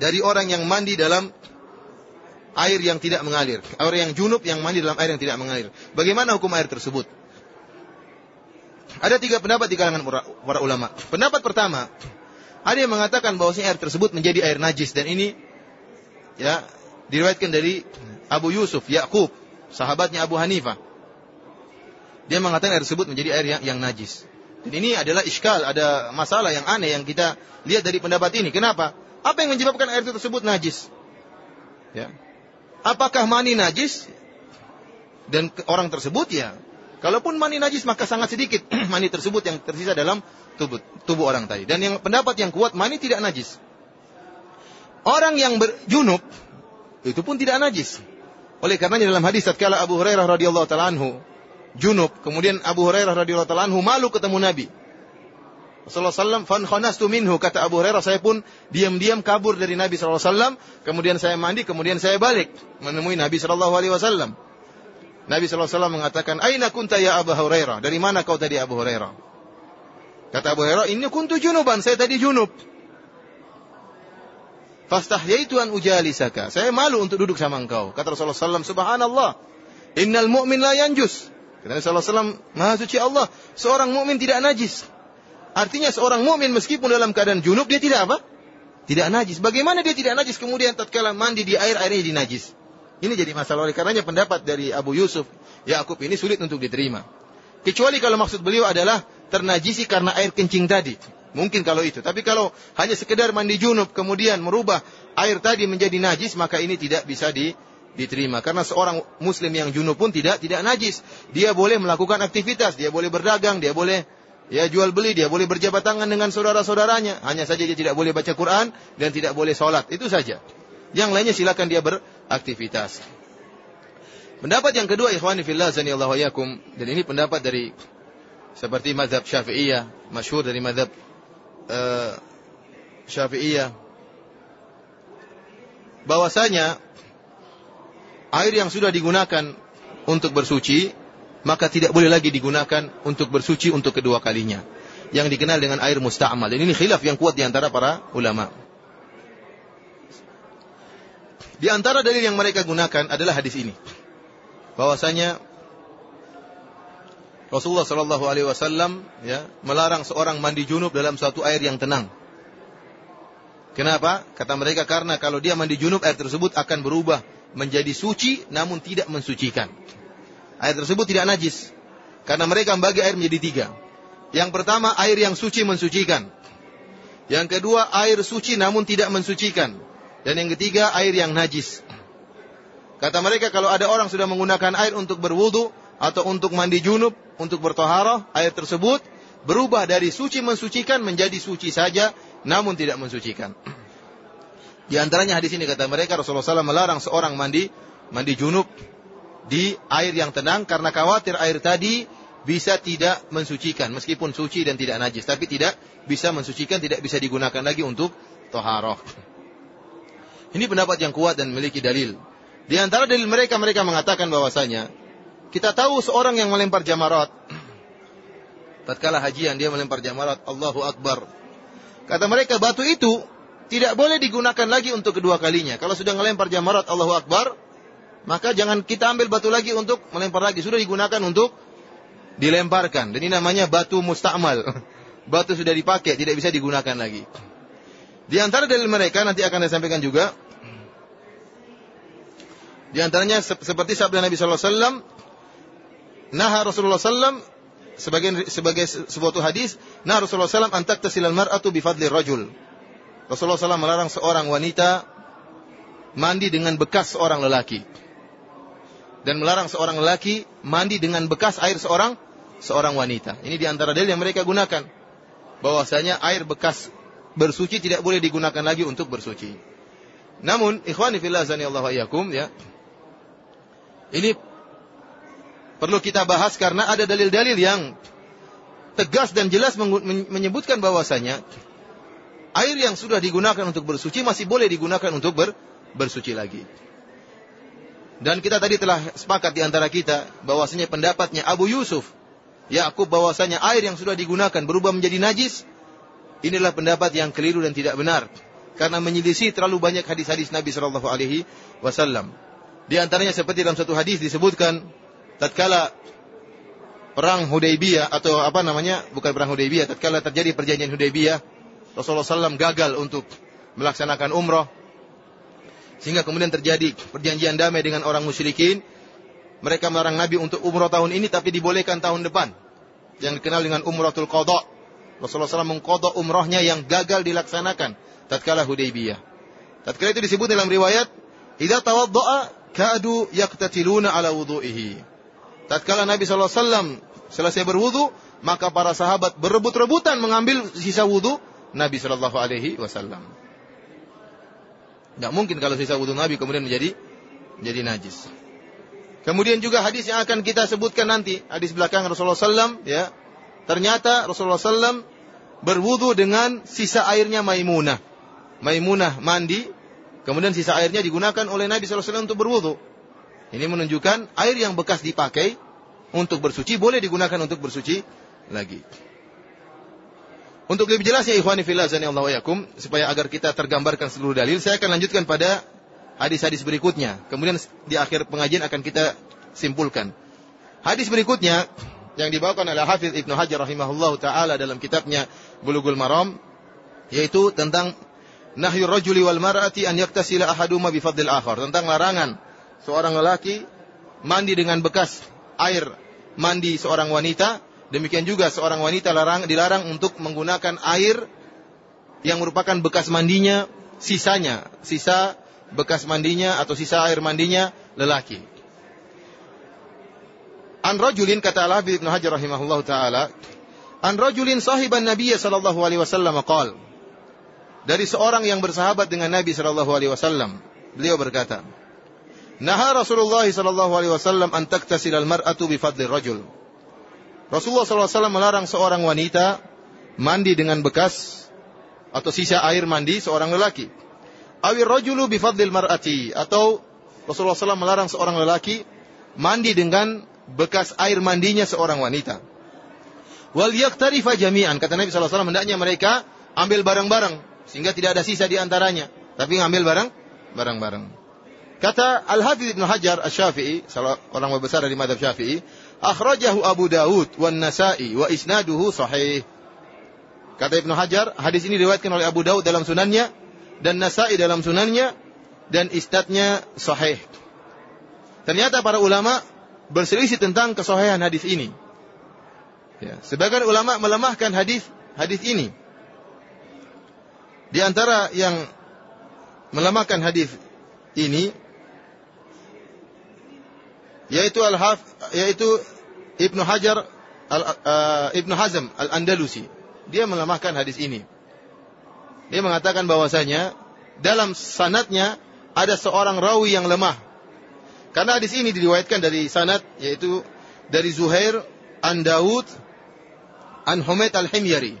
dari orang yang mandi dalam air yang tidak mengalir. Orang yang junub yang mandi dalam air yang tidak mengalir. Bagaimana hukum air tersebut? Ada tiga pendapat di kalangan para ulama. Pendapat pertama, ada yang mengatakan bahwa air tersebut menjadi air najis dan ini ya diriwayatkan dari Abu Yusuf, Yakub, sahabatnya Abu Hanifah. Dia mengatakan air tersebut menjadi air yang, yang najis. Dan ini adalah iskal, ada masalah yang aneh yang kita lihat dari pendapat ini. Kenapa? Apa yang menyebabkan air tersebut najis? Ya. Apakah mani najis? Dan orang tersebut ya, kalaupun mani najis maka sangat sedikit [CLEARS THROAT] mani tersebut yang tersisa dalam tubuh, tubuh orang tadi. Dan yang pendapat yang kuat mani tidak najis. Orang yang berjunub itu pun tidak najis. Oleh karenanya dalam hadis tatkala Abu Hurairah radhiyallahu taala junub. Kemudian Abu Hurairah radhiyallahu taala malu ketemu Nabi. Rasulullah SAW, fan minhu, kata Abu Hurairah, saya pun diam-diam kabur dari Nabi SAW, kemudian saya mandi, kemudian saya balik, menemui Nabi SAW. Nabi SAW mengatakan, Aina kunta ya Abu Hurairah? Dari mana kau tadi Abu Hurairah? Kata Abu Hurairah, ini kuntu junuban, saya tadi junub. Fastahyaitu an ujalisaka. Saya malu untuk duduk sama engkau. Kata Rasulullah SAW, Subhanallah, innal mu'min la yanjus. Kata Rasulullah SAW, Maha suci Allah, seorang mukmin tidak najis. Artinya seorang mukmin meskipun dalam keadaan junub dia tidak apa? Tidak najis. Bagaimana dia tidak najis kemudian tatkala mandi di air airnya jadi najis? Ini jadi masalah oleh karenanya pendapat dari Abu Yusuf Yakub ini sulit untuk diterima. Kecuali kalau maksud beliau adalah ternajisi karena air kencing tadi. Mungkin kalau itu. Tapi kalau hanya sekedar mandi junub kemudian merubah air tadi menjadi najis maka ini tidak bisa di diterima karena seorang muslim yang junub pun tidak tidak najis dia boleh melakukan aktivitas dia boleh berdagang dia boleh ya jual beli dia boleh berjabat tangan dengan saudara-saudaranya. Hanya saja dia tidak boleh baca Quran dan tidak boleh sholat itu saja. Yang lainnya silakan dia beraktivitas. Pendapat yang kedua ikhwani fillah zanillahu yakum dan ini pendapat dari seperti mazhab Syafi'iyah masyhur dari mazhab uh, Syafi'iyah. Bahwasanya air yang sudah digunakan untuk bersuci, maka tidak boleh lagi digunakan untuk bersuci untuk kedua kalinya. Yang dikenal dengan air musta'mal. Dan ini khilaf yang kuat di antara para ulama. Di antara dalil yang mereka gunakan adalah hadis ini. Bahwasanya Rasulullah Shallallahu Alaihi Wasallam ya melarang seorang mandi junub dalam suatu air yang tenang. Kenapa? Kata mereka karena kalau dia mandi junub air tersebut akan berubah menjadi suci namun tidak mensucikan. Air tersebut tidak najis. Karena mereka membagi air menjadi tiga. Yang pertama air yang suci mensucikan. Yang kedua air suci namun tidak mensucikan. Dan yang ketiga air yang najis. Kata mereka kalau ada orang sudah menggunakan air untuk berwudu atau untuk mandi junub, untuk bertoharah, air tersebut berubah dari suci mensucikan menjadi suci saja namun tidak mensucikan. Di antaranya hadis ini kata mereka Rasulullah SAW melarang seorang mandi mandi junub di air yang tenang karena khawatir air tadi bisa tidak mensucikan meskipun suci dan tidak najis tapi tidak bisa mensucikan tidak bisa digunakan lagi untuk toharoh. Ini pendapat yang kuat dan memiliki dalil. Di antara dalil mereka mereka mengatakan bahwasanya kita tahu seorang yang melempar jamarat [CLEARS THROAT] tatkala hajian dia melempar jamarat Allahu Akbar. Kata mereka batu itu tidak boleh digunakan lagi untuk kedua kalinya. Kalau sudah melempar jamarat Allahu Akbar, maka jangan kita ambil batu lagi untuk melempar lagi. Sudah digunakan untuk dilemparkan. Dan ini namanya batu musta'mal. [LAUGHS] Batu sudah dipakai, tidak bisa digunakan lagi. Di antara dalil mereka nanti akan saya sampaikan juga. Di antaranya seperti sabda Nabi sallallahu alaihi wasallam, nah Rasulullah sallam sebagai sebagai sebuah hadis, nah Rasulullah sallam antak tasilal mar'atu bifadli rajul. Rasulullah SAW melarang seorang wanita mandi dengan bekas seorang lelaki. Dan melarang seorang lelaki mandi dengan bekas air seorang seorang wanita. Ini di antara dalil yang mereka gunakan. Bahwasanya air bekas bersuci tidak boleh digunakan lagi untuk bersuci. Namun, ikhwani fillah Allah yakum ya. Ini perlu kita bahas karena ada dalil-dalil yang tegas dan jelas menyebutkan bahwasanya air yang sudah digunakan untuk bersuci masih boleh digunakan untuk ber, bersuci lagi. Dan kita tadi telah sepakat di antara kita bahwasanya pendapatnya Abu Yusuf Yakub bahwasanya air yang sudah digunakan berubah menjadi najis. Inilah pendapat yang keliru dan tidak benar karena menyelisih terlalu banyak hadis-hadis Nabi Shallallahu alaihi wasallam. Di antaranya seperti dalam satu hadis disebutkan tatkala perang Hudaybiyah atau apa namanya? bukan perang Hudaybiyah, tatkala terjadi perjanjian Hudaybiyah, Rasulullah SAW gagal untuk melaksanakan umrah sehingga kemudian terjadi perjanjian damai dengan orang musyrikin. Mereka melarang Nabi untuk umrah tahun ini tapi dibolehkan tahun depan. Yang dikenal dengan umratul qadha. Rasulullah SAW mengkodok umrahnya yang gagal dilaksanakan. Tatkala Hudaybiyah. Tatkala itu disebut dalam riwayat. Idza tawadda'a kadu yaktatiluna ala wudu'ihi. Tatkala Nabi SAW selesai berwudu, maka para sahabat berebut-rebutan mengambil sisa wudu Nabi Shallallahu Alaihi Wasallam. Tidak mungkin kalau sisa wudhu Nabi kemudian menjadi menjadi najis. Kemudian juga hadis yang akan kita sebutkan nanti, hadis belakang Rasulullah SAW, ya, ternyata Rasulullah SAW berwudhu dengan sisa airnya Maimunah. Maimunah mandi, kemudian sisa airnya digunakan oleh Nabi SAW untuk berwudhu. Ini menunjukkan air yang bekas dipakai untuk bersuci boleh digunakan untuk bersuci lagi. Untuk lebih jelasnya ikhwani fillah Allah yakum supaya agar kita tergambarkan seluruh dalil, saya akan lanjutkan pada hadis-hadis berikutnya. Kemudian di akhir pengajian akan kita simpulkan. Hadis berikutnya yang dibawakan oleh Hafiz Ibnu Hajar rahimahullah taala dalam kitabnya Bulughul Maram yaitu tentang nahyu rajuli wal mar'ati an yaktasila ahaduma bi fadlil akhar, tentang larangan seorang lelaki mandi dengan bekas air mandi seorang wanita Demikian juga seorang wanita larang, dilarang untuk menggunakan air yang merupakan bekas mandinya, sisanya, sisa bekas mandinya atau sisa air mandinya lelaki. An rajulin kata Allah Ibnu Hajar rahimahullah taala, an rajulin sahiban Nabi sallallahu alaihi wasallam. Dari seorang yang bersahabat dengan Nabi sallallahu alaihi wasallam, beliau berkata, Naha Rasulullah sallallahu alaihi wasallam an taktasil al-mar'atu bi fadli rajul. Rasulullah SAW melarang seorang wanita mandi dengan bekas atau sisa air mandi seorang lelaki. Awir rojulu bifadlil mar'ati atau Rasulullah SAW melarang seorang lelaki mandi dengan bekas air mandinya seorang wanita. Wal yaktarifa jami'an kata Nabi SAW hendaknya mereka ambil barang-barang sehingga tidak ada sisa di antaranya tapi ngambil barang barang-barang. Kata Al-Hafidh Ibn Hajar Asy-Syafi'i, salah orang besar dari madhab Syafi'i, akhrajahu Abu Dawud wan Nasa'i wa isnaduhu sahih. Kata Ibnu Hajar, hadis ini diriwayatkan oleh Abu Dawud dalam sunannya dan Nasa'i dalam sunannya dan isnadnya sahih. Ternyata para ulama berselisih tentang kesahihan hadis ini. Ya, sebagian ulama melemahkan hadis hadis ini. Di antara yang melemahkan hadis ini yaitu al yaitu Ibnu Hajar al, uh, Ibnu Hazm Al-Andalusi. Dia melemahkan hadis ini. Dia mengatakan bahwasanya dalam sanatnya ada seorang rawi yang lemah. Karena hadis ini diriwayatkan dari sanat yaitu dari Zuhair an Daud an Humaid al-Himyari.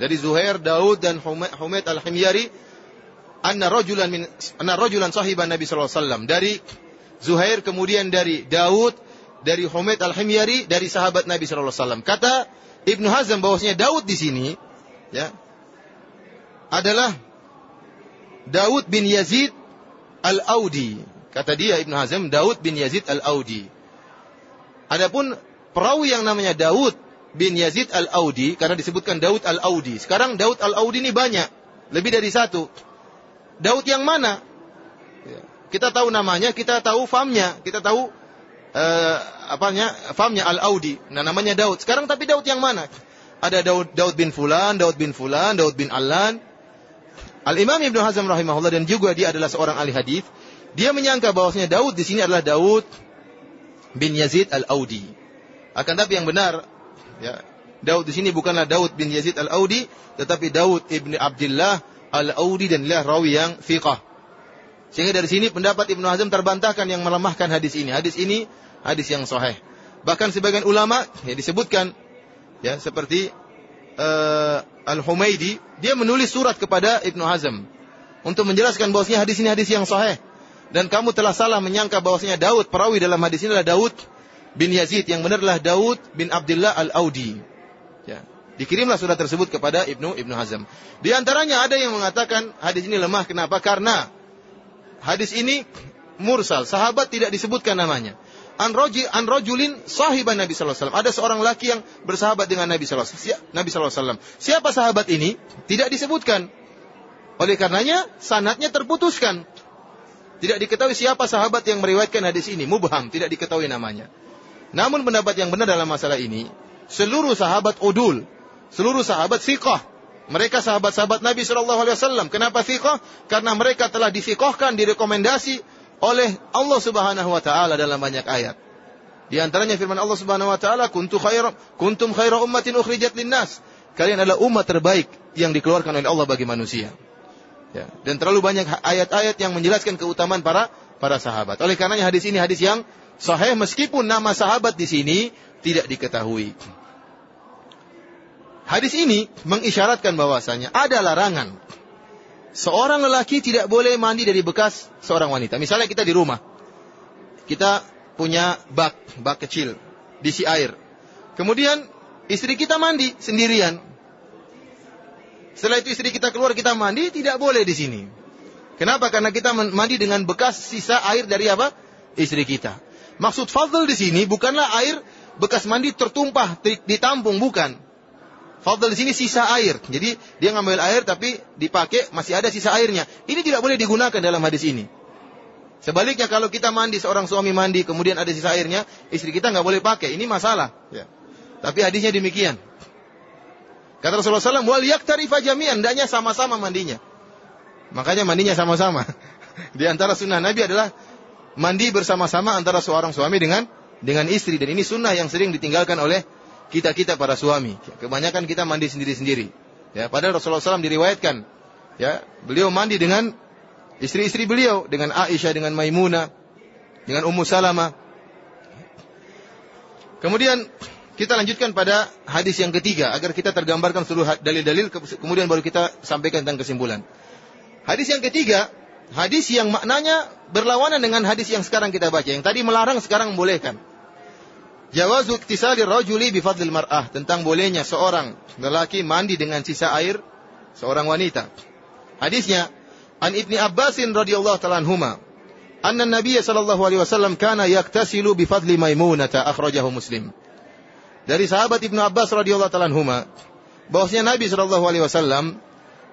Dari Zuhair, Daud dan Humaid al-Himyari anna rajulan min anna rajulan sahiban Nabi sallallahu alaihi wasallam dari Zuhair, kemudian dari Daud, dari Humaid Al-Himyari, dari sahabat Nabi Shallallahu Alaihi Wasallam. Kata Ibnu Hazm bahwasanya Daud di sini, ya, adalah Daud bin Yazid Al-Audi. Kata dia Ibnu Hazm, Daud bin Yazid Al-Audi. Adapun perawi yang namanya Daud bin Yazid Al-Audi, karena disebutkan Daud Al-Audi. Sekarang Daud Al-Audi ini banyak, lebih dari satu. Daud yang mana? Kita tahu namanya, kita tahu famnya, kita tahu uh, apanya famnya Al-Audi. Nah namanya Daud. Sekarang tapi Daud yang mana? Ada Daud Daud bin Fulan, Daud bin Fulan, Daud bin Alan. Al-Imam Ibnu Hazm rahimahullah dan juga dia adalah seorang ahli hadis, dia menyangka bahwasanya Daud di sini adalah Daud bin Yazid Al-Audi. Akan tapi yang benar, ya, Daud di sini bukanlah Daud bin Yazid Al-Audi, tetapi Daud ibni Abdullah Al-Audi dan dia rawi yang fiqah. Sehingga dari sini pendapat Ibnu Hazm terbantahkan yang melemahkan hadis ini. Hadis ini hadis yang sahih. Bahkan sebagian ulama ya disebutkan ya seperti uh, Al-Humaidi dia menulis surat kepada Ibnu Hazm untuk menjelaskan bahwasanya hadis ini hadis yang sahih dan kamu telah salah menyangka bahwasanya Daud perawi dalam hadis ini adalah Daud bin Yazid yang benar adalah Daud bin Abdullah al-Audi. Ya. Dikirimlah surat tersebut kepada Ibnu Ibnu Hazm. Di antaranya ada yang mengatakan hadis ini lemah kenapa? Karena hadis ini mursal, sahabat tidak disebutkan namanya. Anroji anrojulin sahiban Nabi sallallahu alaihi wasallam. Ada seorang laki yang bersahabat dengan Nabi sallallahu alaihi wasallam. Siapa sahabat ini? Tidak disebutkan. Oleh karenanya sanatnya terputuskan. Tidak diketahui siapa sahabat yang meriwayatkan hadis ini, mubham, tidak diketahui namanya. Namun pendapat yang benar dalam masalah ini, seluruh sahabat udul, seluruh sahabat fiqah, mereka sahabat-sahabat Nabi Shallallahu Alaihi Wasallam. Kenapa fiqah? Karena mereka telah difiqahkan, direkomendasi oleh Allah Subhanahu Wa Taala dalam banyak ayat. Di antaranya firman Allah Subhanahu Wa Taala, "Kuntum khair, kuntum khaira ummatin ukhrijat linnas." Kalian adalah umat terbaik yang dikeluarkan oleh Allah bagi manusia. Ya, dan terlalu banyak ayat-ayat yang menjelaskan keutamaan para para sahabat. Oleh karenanya hadis ini hadis yang sahih meskipun nama sahabat di sini tidak diketahui. Hadis ini mengisyaratkan bahwasanya ada larangan seorang lelaki tidak boleh mandi dari bekas seorang wanita. Misalnya kita di rumah, kita punya bak, bak kecil, diisi air. Kemudian istri kita mandi sendirian. Setelah itu istri kita keluar kita mandi tidak boleh di sini. Kenapa? Karena kita mandi dengan bekas sisa air dari apa? Istri kita. Maksud fadl di sini bukanlah air bekas mandi tertumpah ditampung bukan. Fadl di sini sisa air. Jadi dia ngambil air tapi dipakai masih ada sisa airnya. Ini tidak boleh digunakan dalam hadis ini. Sebaliknya kalau kita mandi seorang suami mandi kemudian ada sisa airnya, istri kita nggak boleh pakai. Ini masalah. Ya. Tapi hadisnya demikian. Kata Rasulullah SAW, wal yaktarifa jami'an, hendaknya sama-sama mandinya. Makanya mandinya sama-sama. [LAUGHS] Di antara sunnah Nabi adalah mandi bersama-sama antara seorang suami dengan dengan istri. Dan ini sunnah yang sering ditinggalkan oleh kita-kita para suami. Kebanyakan kita mandi sendiri-sendiri. Ya, padahal Rasulullah SAW diriwayatkan, ya, beliau mandi dengan istri-istri beliau, dengan Aisyah, dengan Maimunah, dengan Ummu Salamah. Kemudian kita lanjutkan pada hadis yang ketiga agar kita tergambarkan seluruh dalil-dalil kemudian baru kita sampaikan tentang kesimpulan. Hadis yang ketiga, hadis yang maknanya berlawanan dengan hadis yang sekarang kita baca. Yang tadi melarang sekarang membolehkan. Jawazu iktisali rajuli bi fadlil mar'ah tentang bolehnya seorang lelaki mandi dengan sisa air seorang wanita. Hadisnya An Ibni Abbasin radhiyallahu taala anhuma anna Nabiy sallallahu alaihi wasallam kana yaktasilu bi fadli Maimunah akhrajahu Muslim dari sahabat Ibnu Abbas radhiyallahu taala anhuma bahwasanya Nabi sallallahu alaihi wasallam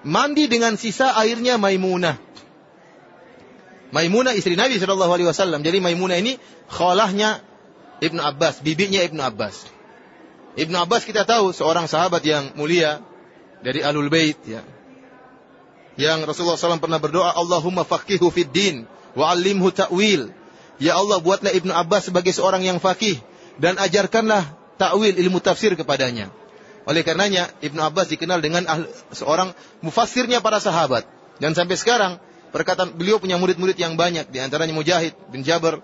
mandi dengan sisa airnya Maimunah. Maimunah istri Nabi sallallahu alaihi wasallam. Jadi Maimunah ini khalahnya Ibnu Abbas, bibinya Ibnu Abbas. Ibnu Abbas kita tahu seorang sahabat yang mulia dari Alul Bait ya. Yang Rasulullah SAW pernah berdoa, Allahumma faqihu fid din wa alimhu ta'wil. Ya Allah, buatlah Ibnu Abbas sebagai seorang yang fakih dan ajarkanlah takwil ilmu tafsir kepadanya. Oleh karenanya Ibnu Abbas dikenal dengan seorang mufassirnya para sahabat. Dan sampai sekarang perkataan beliau punya murid-murid yang banyak di antaranya Mujahid bin Jabir.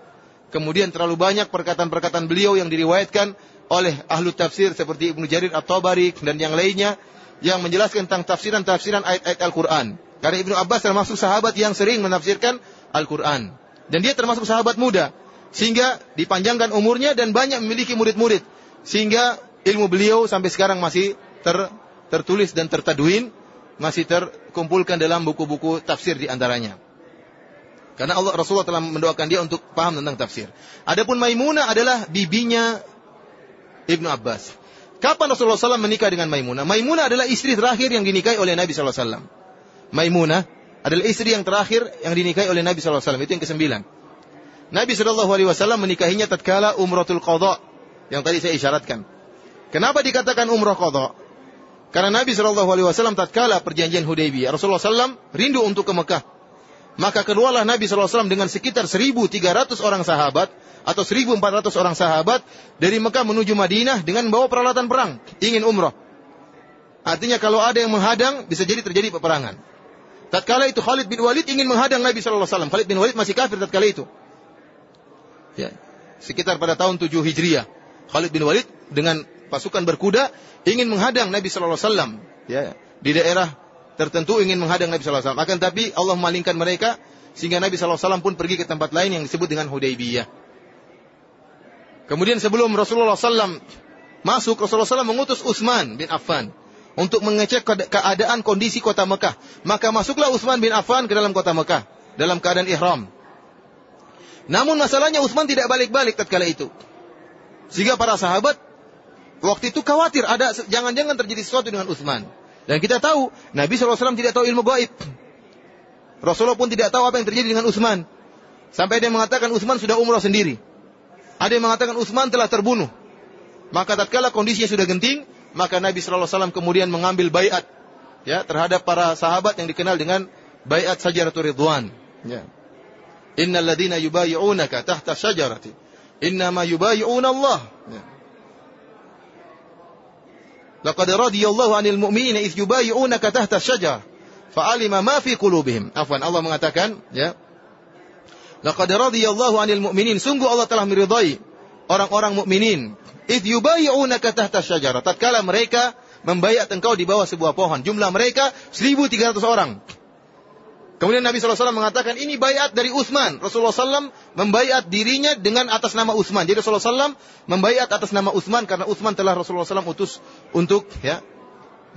Kemudian terlalu banyak perkataan-perkataan beliau yang diriwayatkan oleh ahlu tafsir seperti Ibnu Jarir At-Tabari dan yang lainnya yang menjelaskan tentang tafsiran-tafsiran ayat-ayat Al-Qur'an. Karena Ibnu Abbas termasuk sahabat yang sering menafsirkan Al-Qur'an. Dan dia termasuk sahabat muda sehingga dipanjangkan umurnya dan banyak memiliki murid-murid sehingga ilmu beliau sampai sekarang masih ter, tertulis dan tertadwin, masih terkumpulkan dalam buku-buku tafsir di antaranya. Karena Allah Rasulullah telah mendoakan dia untuk paham tentang tafsir. Adapun Maimunah adalah bibinya Ibnu Abbas. Kapan Rasulullah SAW menikah dengan Maimunah? Maimunah adalah istri terakhir yang dinikahi oleh Nabi SAW. Maimunah adalah istri yang terakhir yang dinikahi oleh Nabi SAW. Itu yang kesembilan. Nabi SAW menikahinya tatkala umratul qadha yang tadi saya isyaratkan. Kenapa dikatakan umroh qadha? Karena Nabi Wasallam tatkala perjanjian Hudaybiyah, Rasulullah SAW rindu untuk ke Mekah. Maka keluarlah Nabi SAW dengan sekitar 1.300 orang sahabat atau 1.400 orang sahabat dari Mekah menuju Madinah dengan membawa peralatan perang, ingin umrah. Artinya kalau ada yang menghadang, bisa jadi terjadi peperangan. Tatkala itu Khalid bin Walid ingin menghadang Nabi SAW. Khalid bin Walid masih kafir tatkala itu. Ya, sekitar pada tahun 7 Hijriah. Khalid bin Walid dengan pasukan berkuda ingin menghadang Nabi wasallam ya di daerah tertentu ingin menghadang Nabi sallallahu alaihi wasallam akan tapi Allah memalingkan mereka sehingga Nabi sallallahu alaihi wasallam pun pergi ke tempat lain yang disebut dengan Hudaybiyah. Kemudian sebelum Rasulullah SAW masuk, Rasulullah SAW mengutus Utsman bin Affan untuk mengecek keadaan kondisi kota Mekah. Maka masuklah Utsman bin Affan ke dalam kota Mekah dalam keadaan ihram. Namun masalahnya Utsman tidak balik-balik tatkala itu. Sehingga para sahabat Waktu itu khawatir ada jangan-jangan terjadi sesuatu dengan Utsman. Dan kita tahu Nabi SAW tidak tahu ilmu gaib. Rasulullah pun tidak tahu apa yang terjadi dengan Utsman. Sampai dia mengatakan Utsman sudah umrah sendiri. Ada yang mengatakan Utsman telah terbunuh. Maka tatkala kondisinya sudah genting, maka Nabi SAW kemudian mengambil bayat ya terhadap para sahabat yang dikenal dengan bayat sajaratul ridwan. Ya. Innal ladina yubayi'unaka tahta syajarati. Innama yubayi'una Allah. Ya. Laqad radiyallahu 'anil mu'minina idh yubayyi'unaka tahta syajar fa'alima ma fi qulubihim. Afwan, Allah mengatakan, ya. Laqad radiyallahu 'anil mu'minin. Sungguh Allah telah meridai orang-orang mukminin. Idh yubayyi'unaka tahta syajar. Tatkala mereka membayar engkau di bawah sebuah pohon. Jumlah mereka 1300 orang. Kemudian Nabi SAW mengatakan ini bayat dari Utsman. Rasulullah SAW membayat dirinya dengan atas nama Utsman. Jadi Rasulullah SAW membayat atas nama Utsman karena Utsman telah Rasulullah SAW utus untuk ya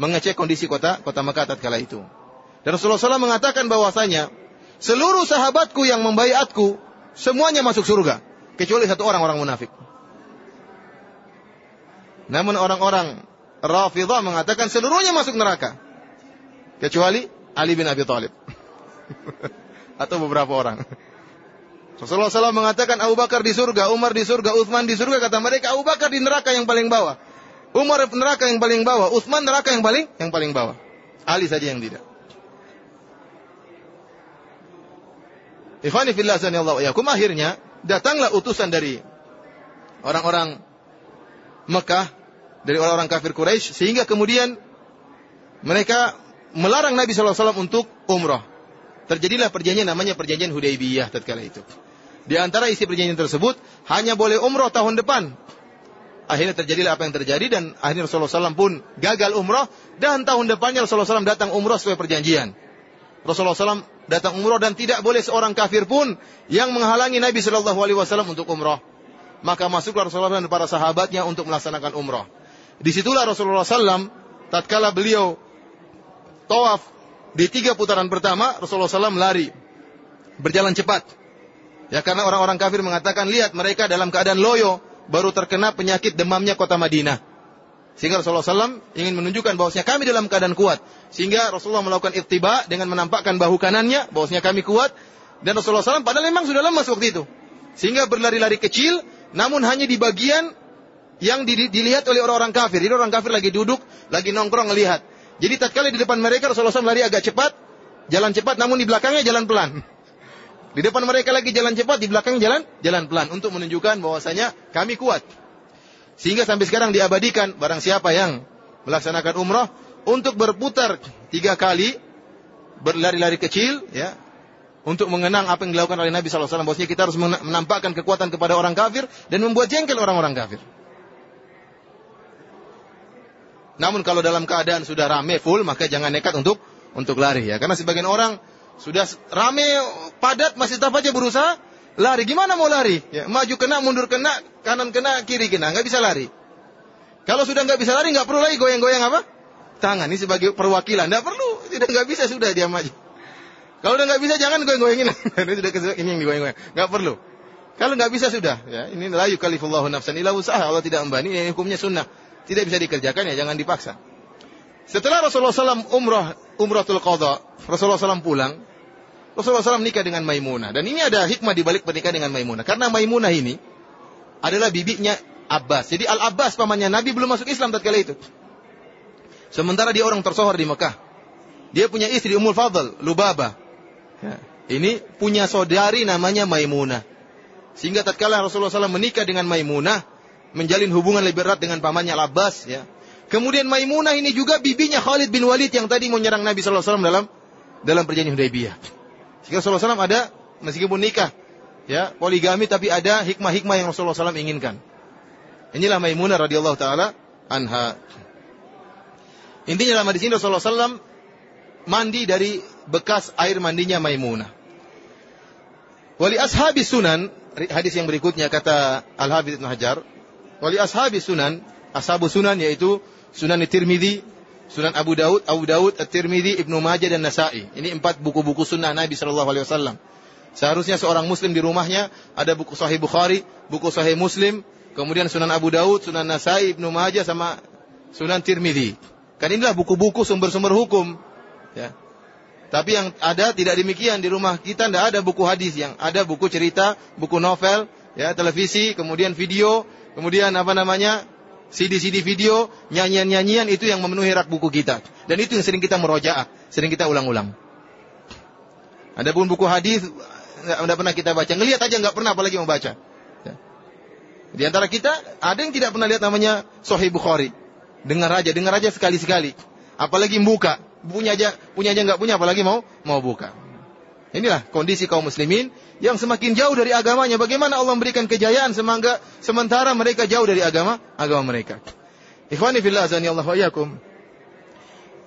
mengecek kondisi kota kota Mekah tatkala itu. Dan Rasulullah SAW mengatakan bahwasanya seluruh sahabatku yang membayatku semuanya masuk surga kecuali satu orang orang munafik. Namun orang-orang Rafidah mengatakan seluruhnya masuk neraka kecuali Ali bin Abi Thalib. [LAUGHS] Atau beberapa orang. Rasulullah SAW mengatakan Abu Bakar di surga, Umar di surga, Uthman di surga. Kata mereka Abu Bakar di neraka yang paling bawah. Umar neraka yang paling bawah. Uthman neraka yang paling yang paling bawah. Ali saja yang tidak. Ikhwani fillah sanallahu yakum akhirnya datanglah utusan dari orang-orang Mekah dari orang-orang kafir Quraisy sehingga kemudian mereka melarang Nabi SAW untuk umrah terjadilah perjanjian namanya perjanjian Hudaybiyah tatkala itu. Di antara isi perjanjian tersebut hanya boleh umroh tahun depan. Akhirnya terjadilah apa yang terjadi dan akhirnya Rasulullah SAW pun gagal umroh dan tahun depannya Rasulullah SAW datang umroh sesuai perjanjian. Rasulullah SAW datang umroh dan tidak boleh seorang kafir pun yang menghalangi Nabi Shallallahu Alaihi Wasallam untuk umroh. Maka masuklah Rasulullah dan para sahabatnya untuk melaksanakan umroh. Di situlah Rasulullah SAW tatkala beliau tawaf di tiga putaran pertama Rasulullah SAW lari. Berjalan cepat. Ya karena orang-orang kafir mengatakan lihat mereka dalam keadaan loyo baru terkena penyakit demamnya kota Madinah. Sehingga Rasulullah SAW ingin menunjukkan bahwasanya kami dalam keadaan kuat. Sehingga Rasulullah melakukan ittiba dengan menampakkan bahu kanannya bahwasanya kami kuat. Dan Rasulullah SAW padahal memang sudah lemas waktu itu. Sehingga berlari-lari kecil namun hanya di bagian yang dilihat oleh orang-orang kafir. Jadi orang kafir lagi duduk, lagi nongkrong melihat. Jadi tatkala di depan mereka Rasulullah SAW lari agak cepat, jalan cepat, namun di belakangnya jalan pelan. Di depan mereka lagi jalan cepat, di belakang jalan jalan pelan untuk menunjukkan bahwasanya kami kuat. Sehingga sampai sekarang diabadikan barang siapa yang melaksanakan umrah untuk berputar tiga kali berlari-lari kecil, ya, untuk mengenang apa yang dilakukan oleh Nabi SAW. Bahwasanya kita harus menampakkan kekuatan kepada orang kafir dan membuat jengkel orang-orang kafir. Namun kalau dalam keadaan sudah rame full, maka jangan nekat untuk untuk lari ya. Karena sebagian orang sudah rame padat masih tetap aja berusaha lari. Gimana mau lari? Ya, maju kena, mundur kena, kanan kena, kiri kena, nggak bisa lari. Kalau sudah nggak bisa lari, nggak perlu lagi goyang-goyang apa? Tangan ini sebagai perwakilan, nggak perlu, tidak nggak bisa sudah dia maju. Kalau udah nggak bisa jangan goyang-goyangin. [LAUGHS] ini sudah ini yang digoyang-goyang, nggak perlu. Kalau nggak bisa sudah, ya ini layu kalifullahu nafsan ila usaha Allah tidak membani, ini hukumnya sunnah tidak bisa dikerjakan ya jangan dipaksa. Setelah Rasulullah SAW umrah umratul qadha, Rasulullah SAW pulang, Rasulullah SAW nikah dengan Maimunah. Dan ini ada hikmah di balik pernikahan dengan Maimunah. Karena Maimunah ini adalah bibinya Abbas. Jadi Al-Abbas pamannya Nabi belum masuk Islam tatkala itu. Sementara dia orang tersohor di Mekah. Dia punya istri Ummul Fadl, Lubaba. Ya. Ini punya saudari namanya Maimunah. Sehingga tatkala Rasulullah SAW menikah dengan Maimunah, menjalin hubungan lebih erat dengan pamannya Al-Abbas. Ya. Kemudian Maimunah ini juga bibinya Khalid bin Walid yang tadi mau nyerang Nabi SAW dalam dalam perjanjian Hudaybiyah. Sehingga SAW ada meskipun nikah, ya poligami tapi ada hikmah-hikmah yang Rasulullah SAW inginkan. Inilah Maimunah radhiyallahu taala anha. Intinya dalam hadis ini Rasulullah SAW mandi dari bekas air mandinya Maimunah. Wali ashabi sunan, hadis yang berikutnya kata Al-Hafidh Ibn Hajar, wali ashabi sunan, ashabu sunan yaitu Sunan Tirmidzi, Sunan Abu Daud, Abu Daud, At-Tirmidzi, Ibnu Majah dan Nasa'i. Ini empat buku-buku sunnah Nabi Shallallahu alaihi wasallam. Seharusnya seorang muslim di rumahnya ada buku Sahih Bukhari, buku Sahih Muslim, kemudian Sunan Abu Daud, Sunan Nasa'i, Ibnu Majah sama Sunan Tirmidzi. Kan inilah buku-buku sumber-sumber hukum. Ya. Tapi yang ada tidak demikian di rumah kita tidak ada buku hadis yang ada buku cerita, buku novel, ya televisi, kemudian video, kemudian apa namanya CD-CD video, nyanyian-nyanyian itu yang memenuhi rak buku kita. Dan itu yang sering kita merojaah, sering kita ulang-ulang. Adapun buku hadis tidak pernah kita baca. Ngelihat aja nggak pernah apalagi membaca. Ya. Di antara kita ada yang tidak pernah lihat namanya Sahih Bukhari. Dengar aja, dengar aja sekali-sekali. Apalagi membuka. Punya aja, punya aja nggak punya, apalagi mau mau buka. Inilah kondisi kaum muslimin yang semakin jauh dari agamanya. Bagaimana Allah memberikan kejayaan semangga sementara mereka jauh dari agama agama mereka. Ikhwani fillah azani Allah wa iyyakum.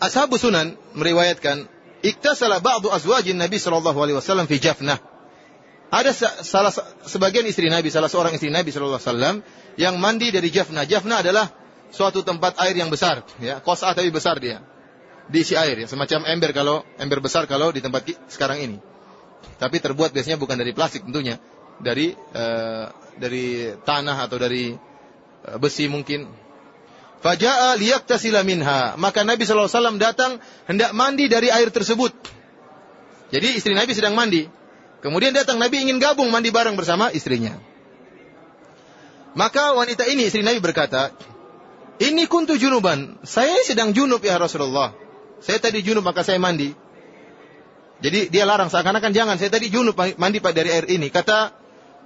Ashabu Sunan meriwayatkan iktasala ba'du azwajin Nabi sallallahu alaihi wasallam fi Jafnah. Ada salah sebagian istri Nabi, salah seorang istri Nabi sallallahu alaihi wasallam yang mandi dari Jafnah. Jafnah adalah suatu tempat air yang besar, ya, kosa tapi besar dia. Diisi air ya, semacam ember kalau ember besar kalau di tempat sekarang ini. Tapi terbuat biasanya bukan dari plastik tentunya, dari uh, dari tanah atau dari uh, besi mungkin. Faja'a liyaktasila minha. Maka Nabi SAW datang hendak mandi dari air tersebut. Jadi istri Nabi sedang mandi. Kemudian datang Nabi ingin gabung mandi bareng bersama istrinya. Maka wanita ini istri Nabi berkata, ini kuntu junuban. Saya sedang junub ya Rasulullah. Saya tadi junub maka saya mandi. Jadi dia larang seakan-akan jangan. Saya tadi junub mandi pak dari air ini. Kata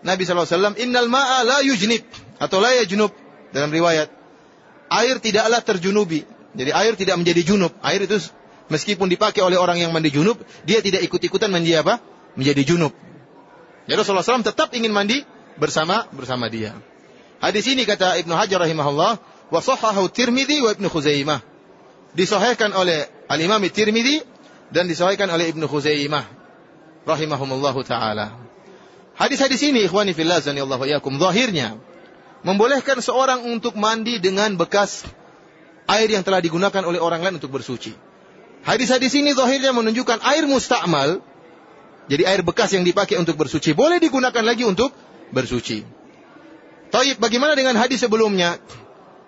Nabi SAW, Innal ma'a la yujnib. Atau la yajnub. Dalam riwayat. Air tidaklah terjunubi. Jadi air tidak menjadi junub. Air itu meskipun dipakai oleh orang yang mandi junub, dia tidak ikut-ikutan menjadi apa? Menjadi junub. Jadi Rasulullah SAW tetap ingin mandi bersama bersama dia. Hadis ini kata Ibnu Hajar rahimahullah, wa Tirmidzi wa Ibnu Khuzaimah. Disahihkan oleh Al-Imam Tirmidzi dan disahihkan oleh Ibnu Khuzaimah rahimahumullahu taala. Hadis-hadis ini ikhwani fillah Allah wa yakum zahirnya membolehkan seorang untuk mandi dengan bekas air yang telah digunakan oleh orang lain untuk bersuci. Hadis-hadis ini zahirnya menunjukkan air mustakmal jadi air bekas yang dipakai untuk bersuci boleh digunakan lagi untuk bersuci. Taib, bagaimana dengan hadis sebelumnya?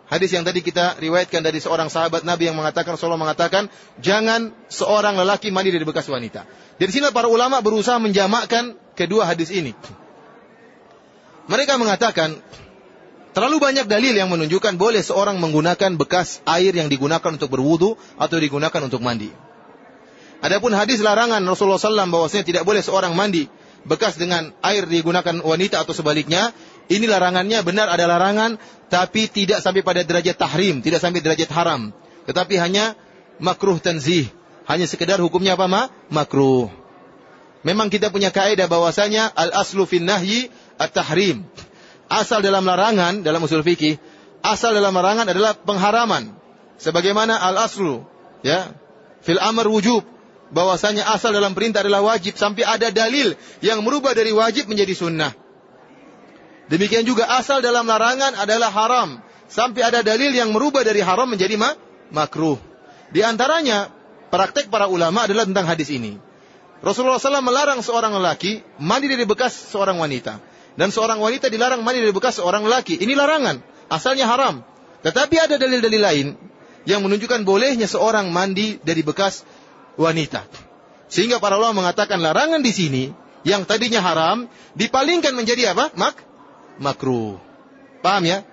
Hadis yang tadi kita riwayatkan dari seorang sahabat Nabi yang mengatakan, Rasulullah mengatakan, jangan seorang lelaki mandi dari bekas wanita. Dari sini para ulama berusaha menjamakkan kedua hadis ini. Mereka mengatakan, terlalu banyak dalil yang menunjukkan boleh seorang menggunakan bekas air yang digunakan untuk berwudu atau digunakan untuk mandi. Adapun hadis larangan Rasulullah SAW bahwasanya tidak boleh seorang mandi bekas dengan air digunakan wanita atau sebaliknya, ini larangannya benar ada larangan, tapi tidak sampai pada derajat tahrim, tidak sampai derajat haram. Tetapi hanya makruh tanzih. Hanya sekedar hukumnya apa ma? Makruh. Memang kita punya kaidah bahwasanya al aslu fin nahyi at-tahrim. Asal dalam larangan dalam usul fikih, asal dalam larangan adalah pengharaman. Sebagaimana al aslu ya fil amr wujub bahwasanya asal dalam perintah adalah wajib sampai ada dalil yang merubah dari wajib menjadi sunnah. Demikian juga asal dalam larangan adalah haram. Sampai ada dalil yang merubah dari haram menjadi ma makruh. Di antaranya, praktek para ulama adalah tentang hadis ini. Rasulullah SAW melarang seorang lelaki mandi dari bekas seorang wanita. Dan seorang wanita dilarang mandi dari bekas seorang lelaki. Ini larangan. Asalnya haram. Tetapi ada dalil-dalil lain yang menunjukkan bolehnya seorang mandi dari bekas wanita. Sehingga para ulama mengatakan larangan di sini yang tadinya haram dipalingkan menjadi apa? Mak makruh. Paham ya?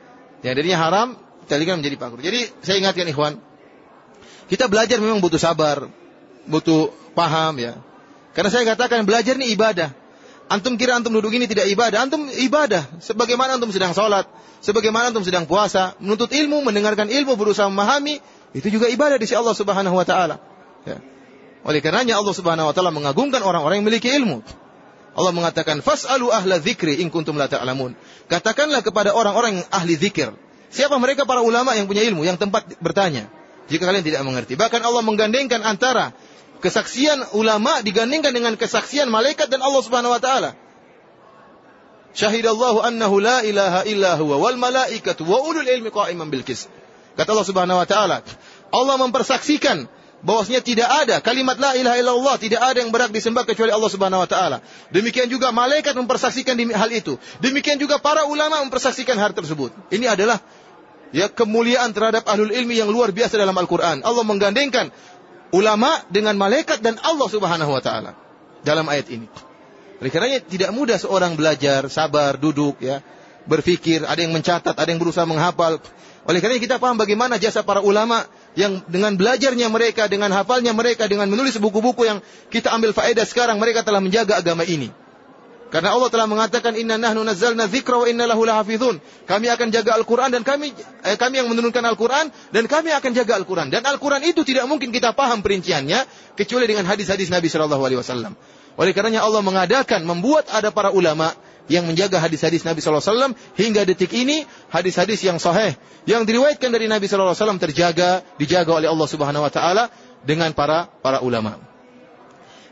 Yang tadinya haram, tadinya menjadi makruh. Jadi saya ingatkan ikhwan, Kita belajar memang butuh sabar, butuh paham ya. Karena saya katakan belajar ini ibadah. Antum kira antum duduk ini tidak ibadah, antum ibadah. Sebagaimana antum sedang sholat, sebagaimana antum sedang puasa, menuntut ilmu, mendengarkan ilmu, berusaha memahami, itu juga ibadah di sisi Allah Subhanahu wa taala. Ya. Oleh karenanya Allah Subhanahu wa taala mengagungkan orang-orang yang memiliki ilmu. Allah mengatakan, "Fas'alu ahla dzikri in kuntum la ta'lamun." Katakanlah kepada orang-orang ahli zikir. Siapa mereka para ulama yang punya ilmu, yang tempat bertanya. Jika kalian tidak mengerti. Bahkan Allah menggandengkan antara kesaksian ulama digandingkan dengan kesaksian malaikat dan Allah Subhanahu wa taala. Syahidallahu annahu la ilaha illa huwa wal malaikatu wa ulul ilmi qa'iman bil qist. Kata Allah Subhanahu wa taala, Allah mempersaksikan bahwasanya tidak ada kalimat la ilaha illallah tidak ada yang berhak disembah kecuali Allah Subhanahu wa taala. Demikian juga malaikat mempersaksikan hal itu. Demikian juga para ulama mempersaksikan hal tersebut. Ini adalah ya kemuliaan terhadap ahlul ilmi yang luar biasa dalam Al-Qur'an. Allah menggandengkan ulama dengan malaikat dan Allah Subhanahu wa taala dalam ayat ini. Oleh karenanya tidak mudah seorang belajar, sabar, duduk ya, berpikir, ada yang mencatat, ada yang berusaha menghafal. Oleh karena kita paham bagaimana jasa para ulama yang dengan belajarnya mereka, dengan hafalnya mereka, dengan menulis buku-buku yang kita ambil faedah sekarang, mereka telah menjaga agama ini. Karena Allah telah mengatakan inna nahnu nazzalna dzikra wa inna lahu lahafizun. Kami akan jaga Al-Qur'an dan kami eh, kami yang menurunkan Al-Qur'an dan kami akan jaga Al-Qur'an. Dan Al-Qur'an itu tidak mungkin kita paham perinciannya kecuali dengan hadis-hadis Nabi sallallahu alaihi wasallam. Oleh karenanya Allah mengadakan membuat ada para ulama yang menjaga hadis-hadis Nabi SAW hingga detik ini hadis-hadis yang sahih yang diriwayatkan dari Nabi SAW terjaga dijaga oleh Allah Subhanahu Wa Taala dengan para para ulama.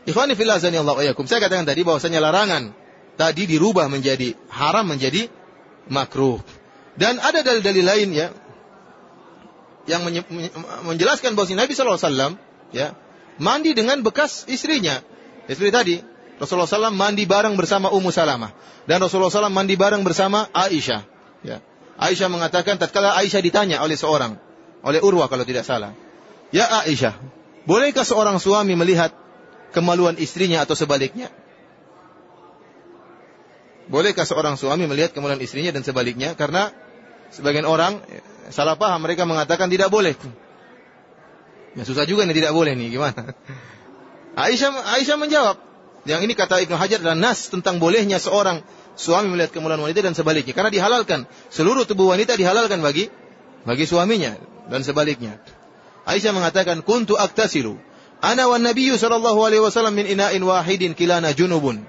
Ikhwani fillah Allah ayakum. Saya katakan tadi bahwasanya larangan tadi dirubah menjadi haram menjadi makruh. Dan ada dalil-dalil lain ya yang menjelaskan bahwa Nabi SAW ya mandi dengan bekas istrinya. Istri tadi Rasulullah SAW mandi bareng bersama Ummu Salamah. Dan Rasulullah SAW mandi bareng bersama Aisyah. Ya. Aisyah mengatakan, tatkala Aisyah ditanya oleh seorang, oleh Urwah kalau tidak salah. Ya Aisyah, bolehkah seorang suami melihat kemaluan istrinya atau sebaliknya? Bolehkah seorang suami melihat kemaluan istrinya dan sebaliknya? Karena sebagian orang salah paham, mereka mengatakan tidak boleh. Ya susah juga nih tidak boleh nih, gimana? [LAUGHS] Aisyah Aisyah menjawab, yang ini kata Ibnu Hajar adalah nas tentang bolehnya seorang suami melihat kemuliaan wanita dan sebaliknya. Karena dihalalkan. Seluruh tubuh wanita dihalalkan bagi bagi suaminya dan sebaliknya. Aisyah mengatakan, "Kuntu aktasilu ana wan nabiyyu sallallahu alaihi wasallam min ina'in wahidin kilana junubun.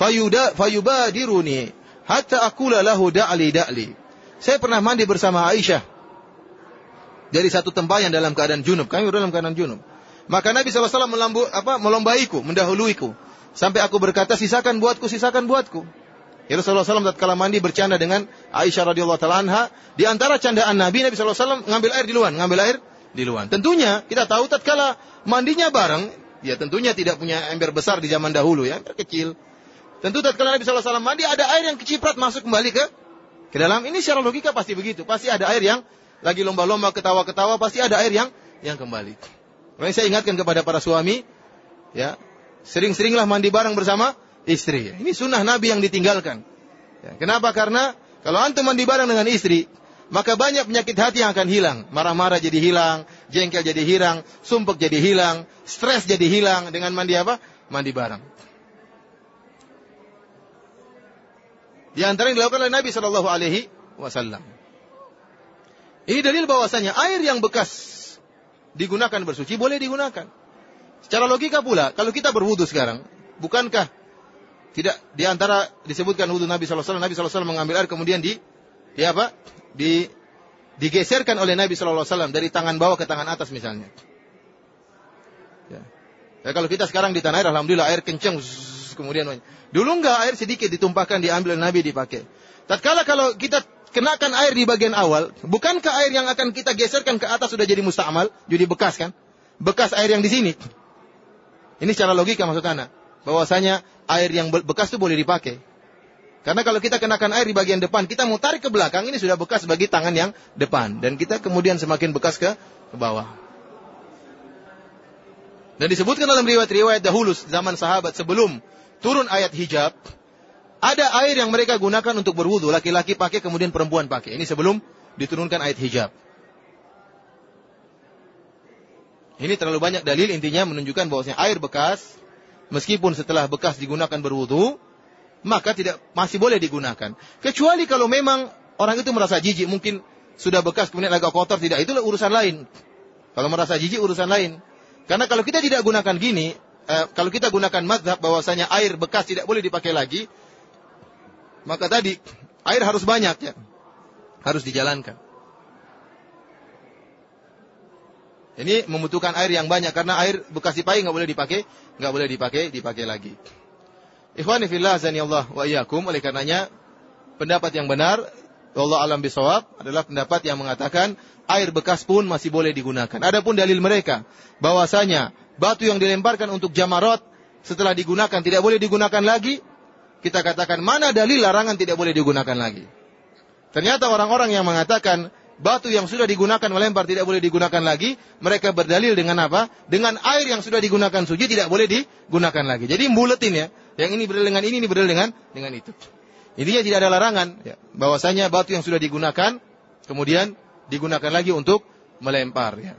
Fayuda fayubadiruni hatta aqula lahu da'li da'li." Saya pernah mandi bersama Aisyah dari satu tempayan dalam keadaan junub. Kami dalam keadaan junub. Maka Nabi SAW melambu, apa, melombaiku, mendahuluiku. Sampai aku berkata, sisakan buatku, sisakan buatku. Ya Rasulullah SAW tatkala mandi bercanda dengan Aisyah radhiyallahu taala anha. Di antara candaan Nabi, Nabi SAW ngambil air di luar, ngambil air di luar. Tentunya kita tahu tatkala mandinya bareng, ya tentunya tidak punya ember besar di zaman dahulu ya, ember kecil. Tentu tatkala Nabi SAW mandi ada air yang keciprat masuk kembali ke ke dalam. Ini secara logika pasti begitu. Pasti ada air yang lagi lomba-lomba ketawa-ketawa pasti ada air yang yang kembali. Makanya saya ingatkan kepada para suami, ya, sering-seringlah mandi bareng bersama istri. Ini sunnah Nabi yang ditinggalkan. Ya, kenapa? Karena kalau antum mandi bareng dengan istri, maka banyak penyakit hati yang akan hilang. Marah-marah jadi hilang, jengkel jadi hilang, sumpek jadi hilang, stres jadi hilang dengan mandi apa? Mandi bareng. Di antara yang dilakukan oleh Nabi Shallallahu Alaihi Wasallam. Ini dalil bahwasanya air yang bekas digunakan bersuci, boleh digunakan. Secara logika pula, kalau kita berwudu sekarang, bukankah tidak di antara disebutkan wudu Nabi SAW, Nabi SAW mengambil air kemudian di, di apa? Di, digeserkan oleh Nabi SAW dari tangan bawah ke tangan atas misalnya. Ya. ya kalau kita sekarang di tanah air, Alhamdulillah air kencang, kemudian dulu enggak air sedikit ditumpahkan diambil Nabi dipakai. Tatkala kalau kita kenakan air di bagian awal, bukankah air yang akan kita geserkan ke atas sudah jadi musta'mal, jadi bekas kan? Bekas air yang di sini. Ini secara logika maksud Anda. Bahwasanya air yang bekas itu boleh dipakai. Karena kalau kita kenakan air di bagian depan, kita mau tarik ke belakang, ini sudah bekas bagi tangan yang depan. Dan kita kemudian semakin bekas ke, ke bawah. Dan disebutkan dalam riwayat-riwayat dahulu zaman sahabat sebelum turun ayat hijab, ada air yang mereka gunakan untuk berwudu. Laki-laki pakai, kemudian perempuan pakai. Ini sebelum diturunkan ayat hijab. Ini terlalu banyak dalil intinya menunjukkan bahwasanya air bekas meskipun setelah bekas digunakan berwudu maka tidak masih boleh digunakan. Kecuali kalau memang orang itu merasa jijik mungkin sudah bekas kemudian agak kotor tidak itulah urusan lain. Kalau merasa jijik urusan lain. Karena kalau kita tidak gunakan gini, eh, kalau kita gunakan mazhab bahwasanya air bekas tidak boleh dipakai lagi, maka tadi air harus banyak ya. Harus dijalankan. Ini membutuhkan air yang banyak karena air bekas dipakai nggak boleh dipakai, nggak boleh dipakai, dipakai lagi. Ikhwani fillah Allah wa iyyakum oleh karenanya pendapat yang benar Allah alam bisawab adalah pendapat yang mengatakan air bekas pun masih boleh digunakan. Adapun dalil mereka bahwasanya batu yang dilemparkan untuk jamarot setelah digunakan tidak boleh digunakan lagi, kita katakan mana dalil larangan tidak boleh digunakan lagi. Ternyata orang-orang yang mengatakan batu yang sudah digunakan melempar tidak boleh digunakan lagi, mereka berdalil dengan apa? Dengan air yang sudah digunakan suci tidak boleh digunakan lagi. Jadi buletin ya, yang ini berdalil dengan ini, ini berdalil dengan dengan itu. Intinya tidak ada larangan ya, bahwasanya batu yang sudah digunakan kemudian digunakan lagi untuk melempar ya.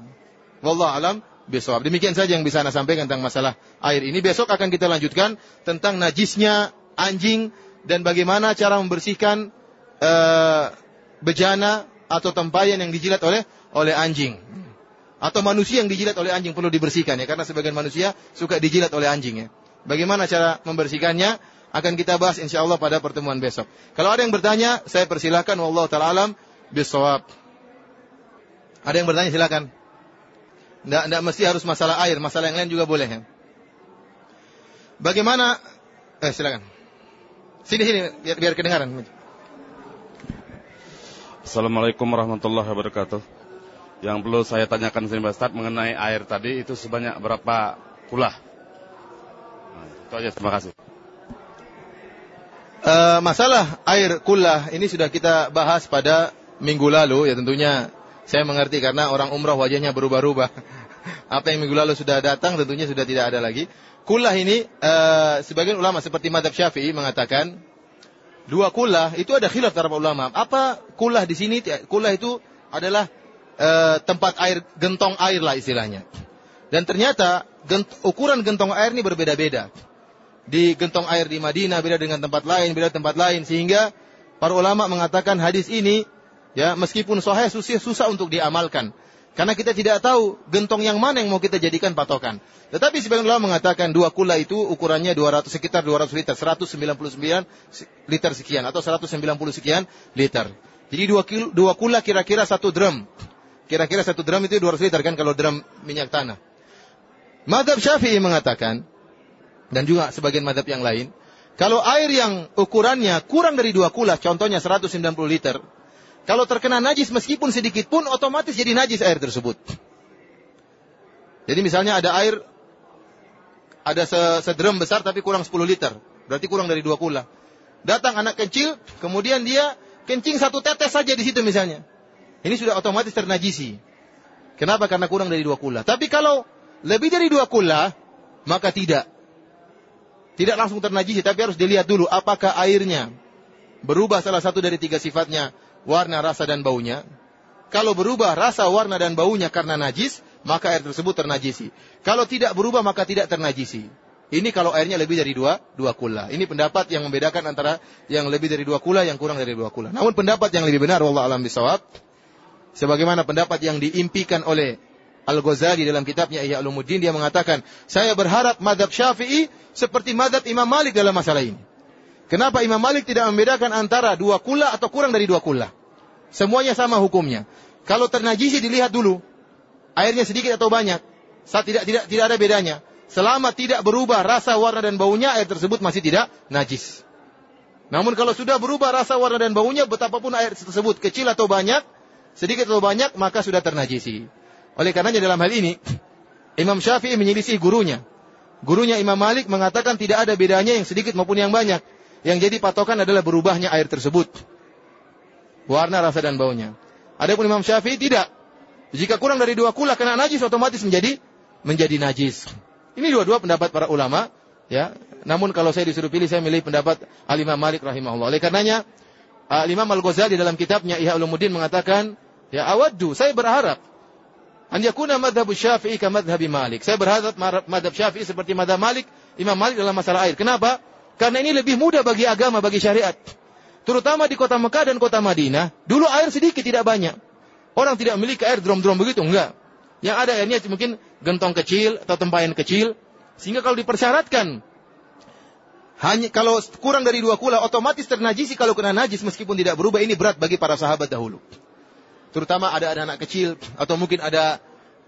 Wallah alam besok. Demikian saja yang bisa Anda sampaikan tentang masalah air ini. Besok akan kita lanjutkan tentang najisnya anjing dan bagaimana cara membersihkan uh, bejana atau tempayan yang dijilat oleh oleh anjing. Atau manusia yang dijilat oleh anjing perlu dibersihkan ya karena sebagian manusia suka dijilat oleh anjing ya. Bagaimana cara membersihkannya akan kita bahas insya Allah pada pertemuan besok. Kalau ada yang bertanya, saya persilahkan. Wallahu ta'ala alam bisawab. Ada yang bertanya silakan. Tidak, tidak mesti harus masalah air, masalah yang lain juga boleh ya. Bagaimana? Eh silakan. Sini sini biar, biar kedengaran.
Assalamualaikum warahmatullahi wabarakatuh. Yang perlu saya tanyakan sini Pak mengenai air tadi itu sebanyak berapa kulah? Nah, itu aja, terima kasih.
Uh, masalah air kulah ini sudah kita bahas pada minggu lalu ya tentunya saya mengerti karena orang umrah wajahnya berubah-ubah. [LAUGHS] Apa yang minggu lalu sudah datang tentunya sudah tidak ada lagi. Kulah ini uh, sebagian ulama seperti Madhab Syafi'i mengatakan dua kulah itu ada khilaf antara ulama. Apa kulah di sini? Kulah itu adalah e, tempat air gentong air lah istilahnya. Dan ternyata gent, ukuran gentong air ini berbeda-beda. Di gentong air di Madinah beda dengan tempat lain, beda tempat lain sehingga para ulama mengatakan hadis ini ya meskipun sahih susah untuk diamalkan. Karena kita tidak tahu gentong yang mana yang mau kita jadikan patokan. Tetapi sebagian ulama mengatakan dua kula itu ukurannya 200 sekitar 200 liter, 199 liter sekian atau 190 sekian liter. Jadi dua, kilo, dua kula kira-kira satu drum. Kira-kira satu drum itu 200 liter kan kalau drum minyak tanah. Madhab Syafi'i mengatakan dan juga sebagian madhab yang lain, kalau air yang ukurannya kurang dari dua kula, contohnya 190 liter, kalau terkena najis meskipun sedikit pun otomatis jadi najis air tersebut. Jadi misalnya ada air ada sederem besar tapi kurang 10 liter. Berarti kurang dari dua kula. Datang anak kecil, kemudian dia kencing satu tetes saja di situ misalnya. Ini sudah otomatis ternajisi. Kenapa? Karena kurang dari dua kula. Tapi kalau lebih dari dua kula, maka tidak. Tidak langsung ternajisi, tapi harus dilihat dulu apakah airnya berubah salah satu dari tiga sifatnya warna, rasa, dan baunya. Kalau berubah rasa, warna, dan baunya karena najis, maka air tersebut ternajisi. Kalau tidak berubah, maka tidak ternajisi. Ini kalau airnya lebih dari dua, dua kula. Ini pendapat yang membedakan antara yang lebih dari dua kula, yang kurang dari dua kula. Namun pendapat yang lebih benar, Allah alam bisawab, sebagaimana pendapat yang diimpikan oleh Al-Ghazali dalam kitabnya Ihya Ulumuddin, dia mengatakan, saya berharap madhab syafi'i seperti madhab Imam Malik dalam masalah ini. Kenapa Imam Malik tidak membedakan antara dua kula atau kurang dari dua kula? Semuanya sama hukumnya. Kalau ternajisi dilihat dulu, airnya sedikit atau banyak, saat tidak tidak tidak ada bedanya. Selama tidak berubah rasa, warna dan baunya, air tersebut masih tidak najis. Namun kalau sudah berubah rasa, warna dan baunya, betapapun air tersebut kecil atau banyak, sedikit atau banyak, maka sudah ternajisi. Oleh karenanya dalam hal ini, [SNIFFS] Imam Syafi'i menyelisih gurunya. Gurunya Imam Malik mengatakan tidak ada bedanya yang sedikit maupun yang banyak. Yang jadi patokan adalah berubahnya air tersebut. Warna, rasa, dan baunya. Adapun Imam Syafi'i tidak. Jika kurang dari dua kula kena najis, otomatis menjadi menjadi najis. Ini dua-dua pendapat para ulama. Ya, namun kalau saya disuruh pilih, saya milih pendapat Al-Imam Malik rahimahullah. Oleh karenanya, Al-Imam Al-Ghazali dalam kitabnya Ihya Ulumuddin mengatakan, ya awaddu, saya berharap An yakuna madhab Syafi'i ka madhab Malik. Saya berharap madhab Syafi'i seperti madhab Malik, Imam Malik dalam masalah air. Kenapa? Karena ini lebih mudah bagi agama, bagi syariat. Terutama di kota Mekah dan kota Madinah, dulu air sedikit tidak banyak. Orang tidak memiliki air drum-drum begitu, enggak. Yang ada airnya mungkin gentong kecil atau tempayan kecil. Sehingga kalau dipersyaratkan hanya kalau kurang dari dua kula otomatis ternajisi kalau kena najis meskipun tidak berubah ini berat bagi para sahabat dahulu. Terutama ada anak-anak kecil atau mungkin ada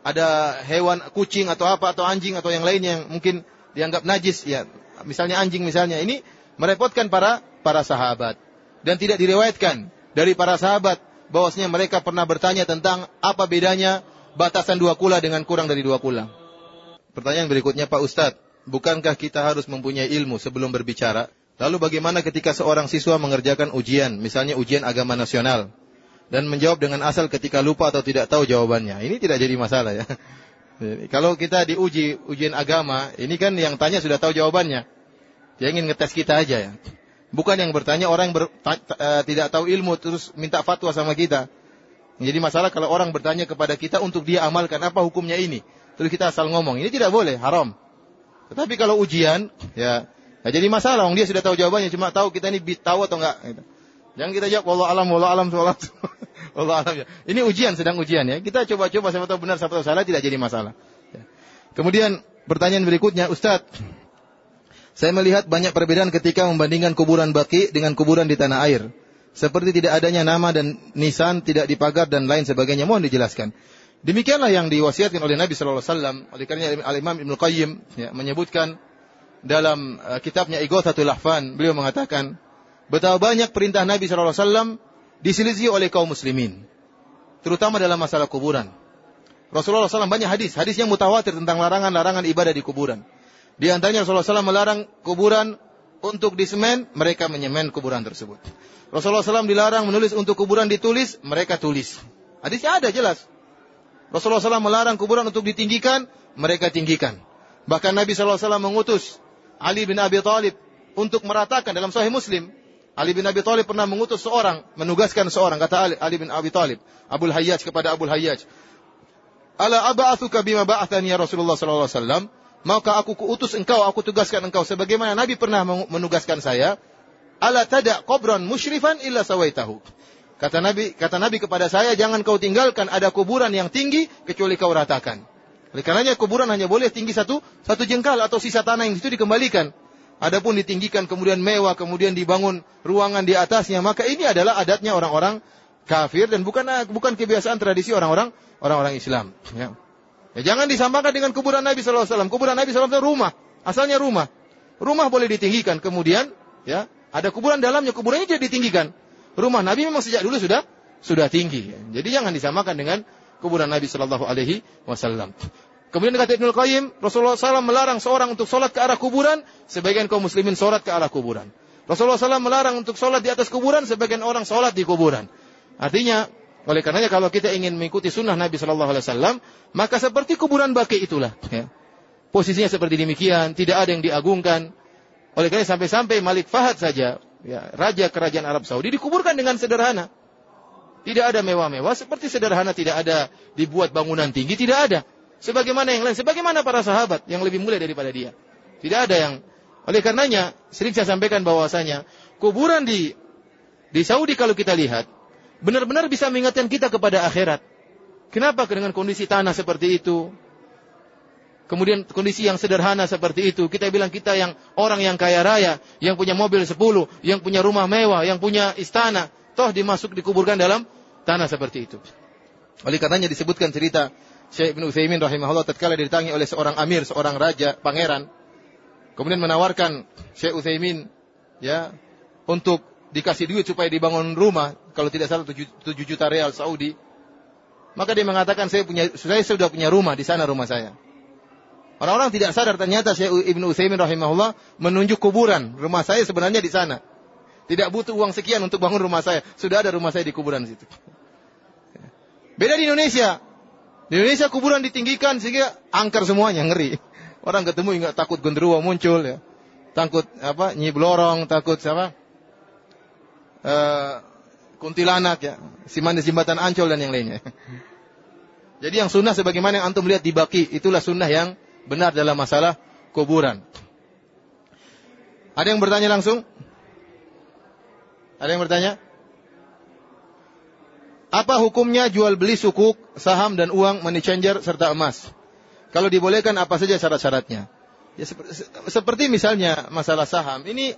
ada hewan kucing atau apa atau anjing atau yang lain yang mungkin dianggap najis ya. Misalnya anjing misalnya ini merepotkan para para sahabat dan tidak diriwayatkan dari para sahabat bahwasanya mereka pernah bertanya tentang apa bedanya batasan dua kula dengan kurang dari dua kula. Pertanyaan berikutnya Pak Ustadz, bukankah kita harus mempunyai ilmu sebelum berbicara? Lalu bagaimana ketika seorang siswa mengerjakan ujian, misalnya ujian agama nasional? dan menjawab dengan asal ketika lupa atau tidak tahu jawabannya. Ini tidak jadi masalah ya. Jadi, kalau kita diuji ujian agama, ini kan yang tanya sudah tahu jawabannya. Dia ingin ngetes kita aja ya. Bukan yang bertanya orang yang ber, ta, ta, uh, tidak tahu ilmu terus minta fatwa sama kita. Jadi masalah kalau orang bertanya kepada kita untuk dia amalkan apa hukumnya ini. Terus kita asal ngomong, ini tidak boleh, haram. Tetapi kalau ujian, ya, ya jadi masalah. Dia sudah tahu jawabannya, cuma tahu kita ini tahu atau enggak. Gitu. Jangan kita jawab Allah alam, Allah alam, Allah Allah alam [LAUGHS] ya. Ini ujian, sedang ujian ya. Kita coba-coba siapa tahu benar, siapa tahu salah, tidak jadi masalah. Ya. Kemudian pertanyaan berikutnya, Ustadz, saya melihat banyak perbedaan ketika membandingkan kuburan baki dengan kuburan di tanah air. Seperti tidak adanya nama dan nisan, tidak dipagar dan lain sebagainya. Mohon dijelaskan. Demikianlah yang diwasiatkan oleh Nabi Shallallahu Alaihi Wasallam. Oleh karena Al Imam Ibn Qayyim ya, menyebutkan dalam uh, kitabnya Igothatul Lahfan, beliau mengatakan, Betapa banyak perintah Nabi SAW diselisih oleh kaum muslimin. Terutama dalam masalah kuburan. Rasulullah SAW banyak hadis. Hadis yang mutawatir tentang larangan-larangan ibadah di kuburan. Di antaranya Rasulullah SAW melarang kuburan untuk disemen, mereka menyemen kuburan tersebut. Rasulullah SAW dilarang menulis untuk kuburan ditulis, mereka tulis. Hadisnya ada jelas. Rasulullah SAW melarang kuburan untuk ditinggikan, mereka tinggikan. Bahkan Nabi SAW mengutus Ali bin Abi Thalib untuk meratakan dalam Sahih Muslim Ali bin Abi Thalib pernah mengutus seorang, menugaskan seorang, kata Ali, Ali bin Abi Thalib, Abul Hayyaj kepada Abul Hayyaj. Ala aba'athuka bima ba'athani ya Rasulullah sallallahu alaihi wasallam? Maka aku kuutus engkau, aku tugaskan engkau sebagaimana Nabi pernah menugaskan saya. Ala tada qabran musyrifan illa sawaitahu. Kata Nabi, kata Nabi kepada saya, jangan kau tinggalkan ada kuburan yang tinggi kecuali kau ratakan. Oleh karenanya kuburan hanya boleh tinggi satu satu jengkal atau sisa tanah yang itu dikembalikan. Adapun ditinggikan kemudian mewah, kemudian dibangun ruangan di atasnya, maka ini adalah adatnya orang-orang kafir dan bukan bukan kebiasaan tradisi orang-orang orang-orang Islam. Ya. Ya, jangan disamakan dengan kuburan Nabi SAW. Kuburan Nabi SAW itu rumah, asalnya rumah. Rumah boleh ditinggikan, kemudian ya ada kuburan dalamnya, kuburannya jadi ditinggikan. Rumah Nabi memang sejak dulu sudah sudah tinggi. Jadi jangan disamakan dengan kuburan Nabi Shallallahu Alaihi Wasallam. Kemudian kata Ibnu Qayyim, Rasulullah SAW melarang seorang untuk sholat ke arah kuburan, sebagian kaum muslimin sholat ke arah kuburan. Rasulullah SAW melarang untuk sholat di atas kuburan, sebagian orang sholat di kuburan. Artinya, oleh karenanya kalau kita ingin mengikuti sunnah Nabi Shallallahu Alaihi Wasallam, maka seperti kuburan baki itulah. Ya. Posisinya seperti demikian, tidak ada yang diagungkan. Oleh karena sampai-sampai Malik Fahad saja, ya, raja kerajaan Arab Saudi dikuburkan dengan sederhana. Tidak ada mewah-mewah, seperti sederhana tidak ada dibuat bangunan tinggi, tidak ada. Sebagaimana yang lain, sebagaimana para sahabat yang lebih mulia daripada dia. Tidak ada yang oleh karenanya sering saya sampaikan bahwasanya kuburan di di Saudi kalau kita lihat benar-benar bisa mengingatkan kita kepada akhirat. Kenapa dengan kondisi tanah seperti itu? Kemudian kondisi yang sederhana seperti itu, kita bilang kita yang orang yang kaya raya, yang punya mobil 10, yang punya rumah mewah, yang punya istana, toh dimasuk dikuburkan dalam tanah seperti itu. Oleh karenanya disebutkan cerita Syekh Ibn Uthaymin rahimahullah tatkala didatangi oleh seorang amir, seorang raja, pangeran. Kemudian menawarkan Syekh Uthaymin ya untuk dikasih duit supaya dibangun rumah, kalau tidak salah 7, 7 juta real Saudi. Maka dia mengatakan saya punya saya sudah punya rumah di sana rumah saya. Orang-orang tidak sadar ternyata Syekh Ibn Utsaimin rahimahullah menunjuk kuburan. Rumah saya sebenarnya di sana. Tidak butuh uang sekian untuk bangun rumah saya. Sudah ada rumah saya di kuburan situ. Beda di Indonesia. Di Indonesia kuburan ditinggikan sehingga angker semuanya, ngeri. Orang ketemu enggak takut genderuwo muncul ya. Takut apa? Nyi Blorong, takut siapa? Uh, kuntilanak ya, siman di jembatan Ancol dan yang lainnya. Jadi yang sunnah sebagaimana yang antum lihat di baki, itulah sunnah yang benar dalam masalah kuburan. Ada yang bertanya langsung? Ada yang bertanya? Apa hukumnya jual beli sukuk, saham dan uang money changer serta emas? Kalau dibolehkan apa saja syarat-syaratnya? Ya, seperti misalnya masalah saham ini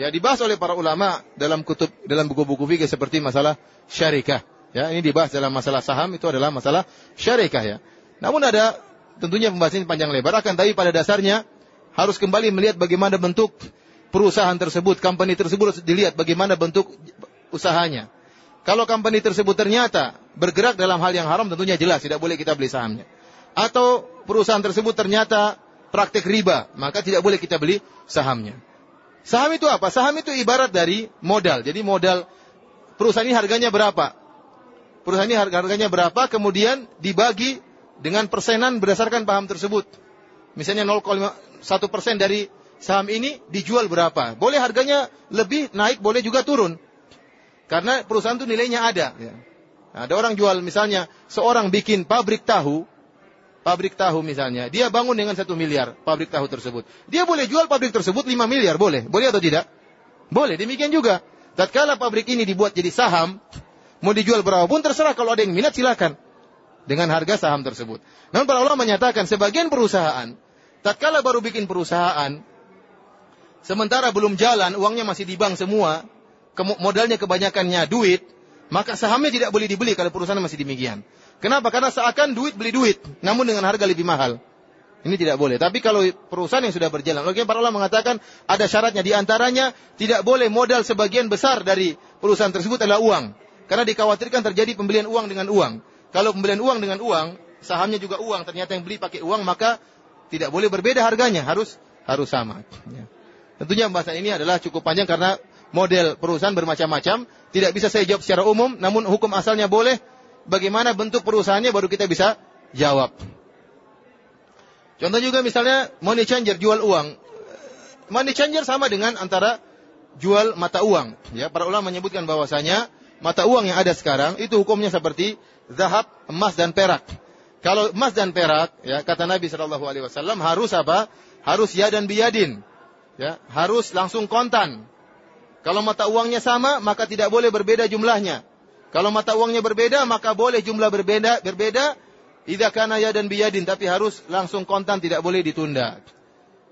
ya dibahas oleh para ulama dalam kutub dalam buku-buku fikih seperti masalah syarikah. Ya, ini dibahas dalam masalah saham itu adalah masalah syarikah ya. Namun ada tentunya pembahasan panjang lebar akan tapi pada dasarnya harus kembali melihat bagaimana bentuk perusahaan tersebut, company tersebut dilihat bagaimana bentuk usahanya. Kalau company tersebut ternyata bergerak dalam hal yang haram tentunya jelas tidak boleh kita beli sahamnya. Atau perusahaan tersebut ternyata praktek riba, maka tidak boleh kita beli sahamnya. Saham itu apa? Saham itu ibarat dari modal. Jadi modal perusahaan ini harganya berapa? Perusahaan ini harganya berapa? Kemudian dibagi dengan persenan berdasarkan paham tersebut. Misalnya 0,1 persen dari saham ini dijual berapa? Boleh harganya lebih naik, boleh juga turun. Karena perusahaan itu nilainya ada. Ya. Nah, ada orang jual misalnya seorang bikin pabrik tahu, pabrik tahu misalnya, dia bangun dengan satu miliar pabrik tahu tersebut. Dia boleh jual pabrik tersebut lima miliar, boleh? Boleh atau tidak? Boleh. Demikian juga. Tatkala pabrik ini dibuat jadi saham, mau dijual berapapun terserah kalau ada yang minat silakan dengan harga saham tersebut. Namun para ulama menyatakan sebagian perusahaan tatkala baru bikin perusahaan sementara belum jalan, uangnya masih di bank semua, modalnya kebanyakannya duit, maka sahamnya tidak boleh dibeli kalau perusahaan masih demikian. Kenapa? Karena seakan duit beli duit, namun dengan harga lebih mahal. Ini tidak boleh. Tapi kalau perusahaan yang sudah berjalan, lagi para ulama mengatakan ada syaratnya. Di antaranya tidak boleh modal sebagian besar dari perusahaan tersebut adalah uang. Karena dikhawatirkan terjadi pembelian uang dengan uang. Kalau pembelian uang dengan uang, sahamnya juga uang, ternyata yang beli pakai uang, maka tidak boleh berbeda harganya, harus harus sama. Ya. Tentunya pembahasan ini adalah cukup panjang karena model perusahaan bermacam-macam. Tidak bisa saya jawab secara umum, namun hukum asalnya boleh. Bagaimana bentuk perusahaannya baru kita bisa jawab. Contoh juga misalnya money changer jual uang. Money changer sama dengan antara jual mata uang. Ya, para ulama menyebutkan bahwasanya mata uang yang ada sekarang itu hukumnya seperti zahab, emas dan perak. Kalau emas dan perak, ya kata Nabi Wasallam harus apa? Harus ya dan biyadin, ya harus langsung kontan. Kalau mata uangnya sama, maka tidak boleh berbeda jumlahnya. Kalau mata uangnya berbeda, maka boleh jumlah berbeda, berbeda. Idza kana ya dan biyadin, tapi harus langsung kontan, tidak boleh ditunda.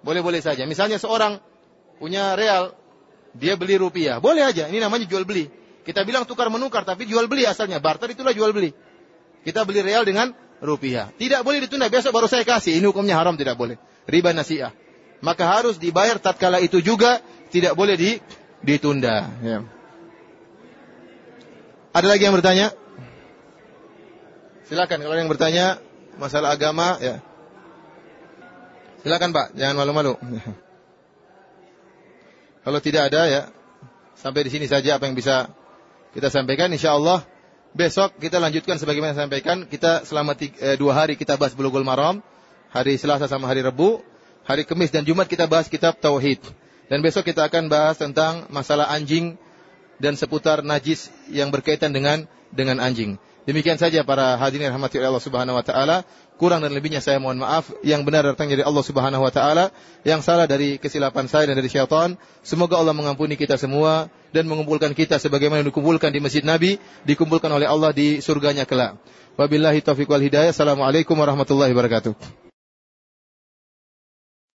Boleh-boleh saja. Misalnya seorang punya real, dia beli rupiah. Boleh aja, ini namanya jual beli. Kita bilang tukar menukar, tapi jual beli asalnya. Barter itulah jual beli. Kita beli real dengan rupiah. Tidak boleh ditunda, besok baru saya kasih. Ini hukumnya haram, tidak boleh. Riba nasiah. Maka harus dibayar tatkala itu juga, tidak boleh di ditunda. Ya. Ada lagi yang bertanya? Silakan kalau yang bertanya masalah agama ya. Silakan Pak, jangan malu-malu. [LAUGHS] Kalau tidak ada ya, sampai di sini saja apa yang bisa kita sampaikan. Insya Allah besok kita lanjutkan sebagaimana saya sampaikan. Kita selama tiga, eh, dua hari kita bahas Bulughul Maram, hari Selasa sama hari Rabu, hari Kamis dan Jumat kita bahas kitab Tauhid. Dan besok kita akan bahas tentang masalah anjing dan seputar najis yang berkaitan dengan dengan anjing. Demikian saja para hadirin rahmati Allah Subhanahu wa taala. Kurang dan lebihnya saya mohon maaf. Yang benar datang dari Allah Subhanahu wa taala, yang salah dari kesilapan saya dan dari syaitan. Semoga Allah mengampuni kita semua dan mengumpulkan kita sebagaimana dikumpulkan di Masjid Nabi, dikumpulkan oleh Allah di surganya kelak. Wabillahi taufiq wal hidayah. Assalamualaikum warahmatullahi wabarakatuh.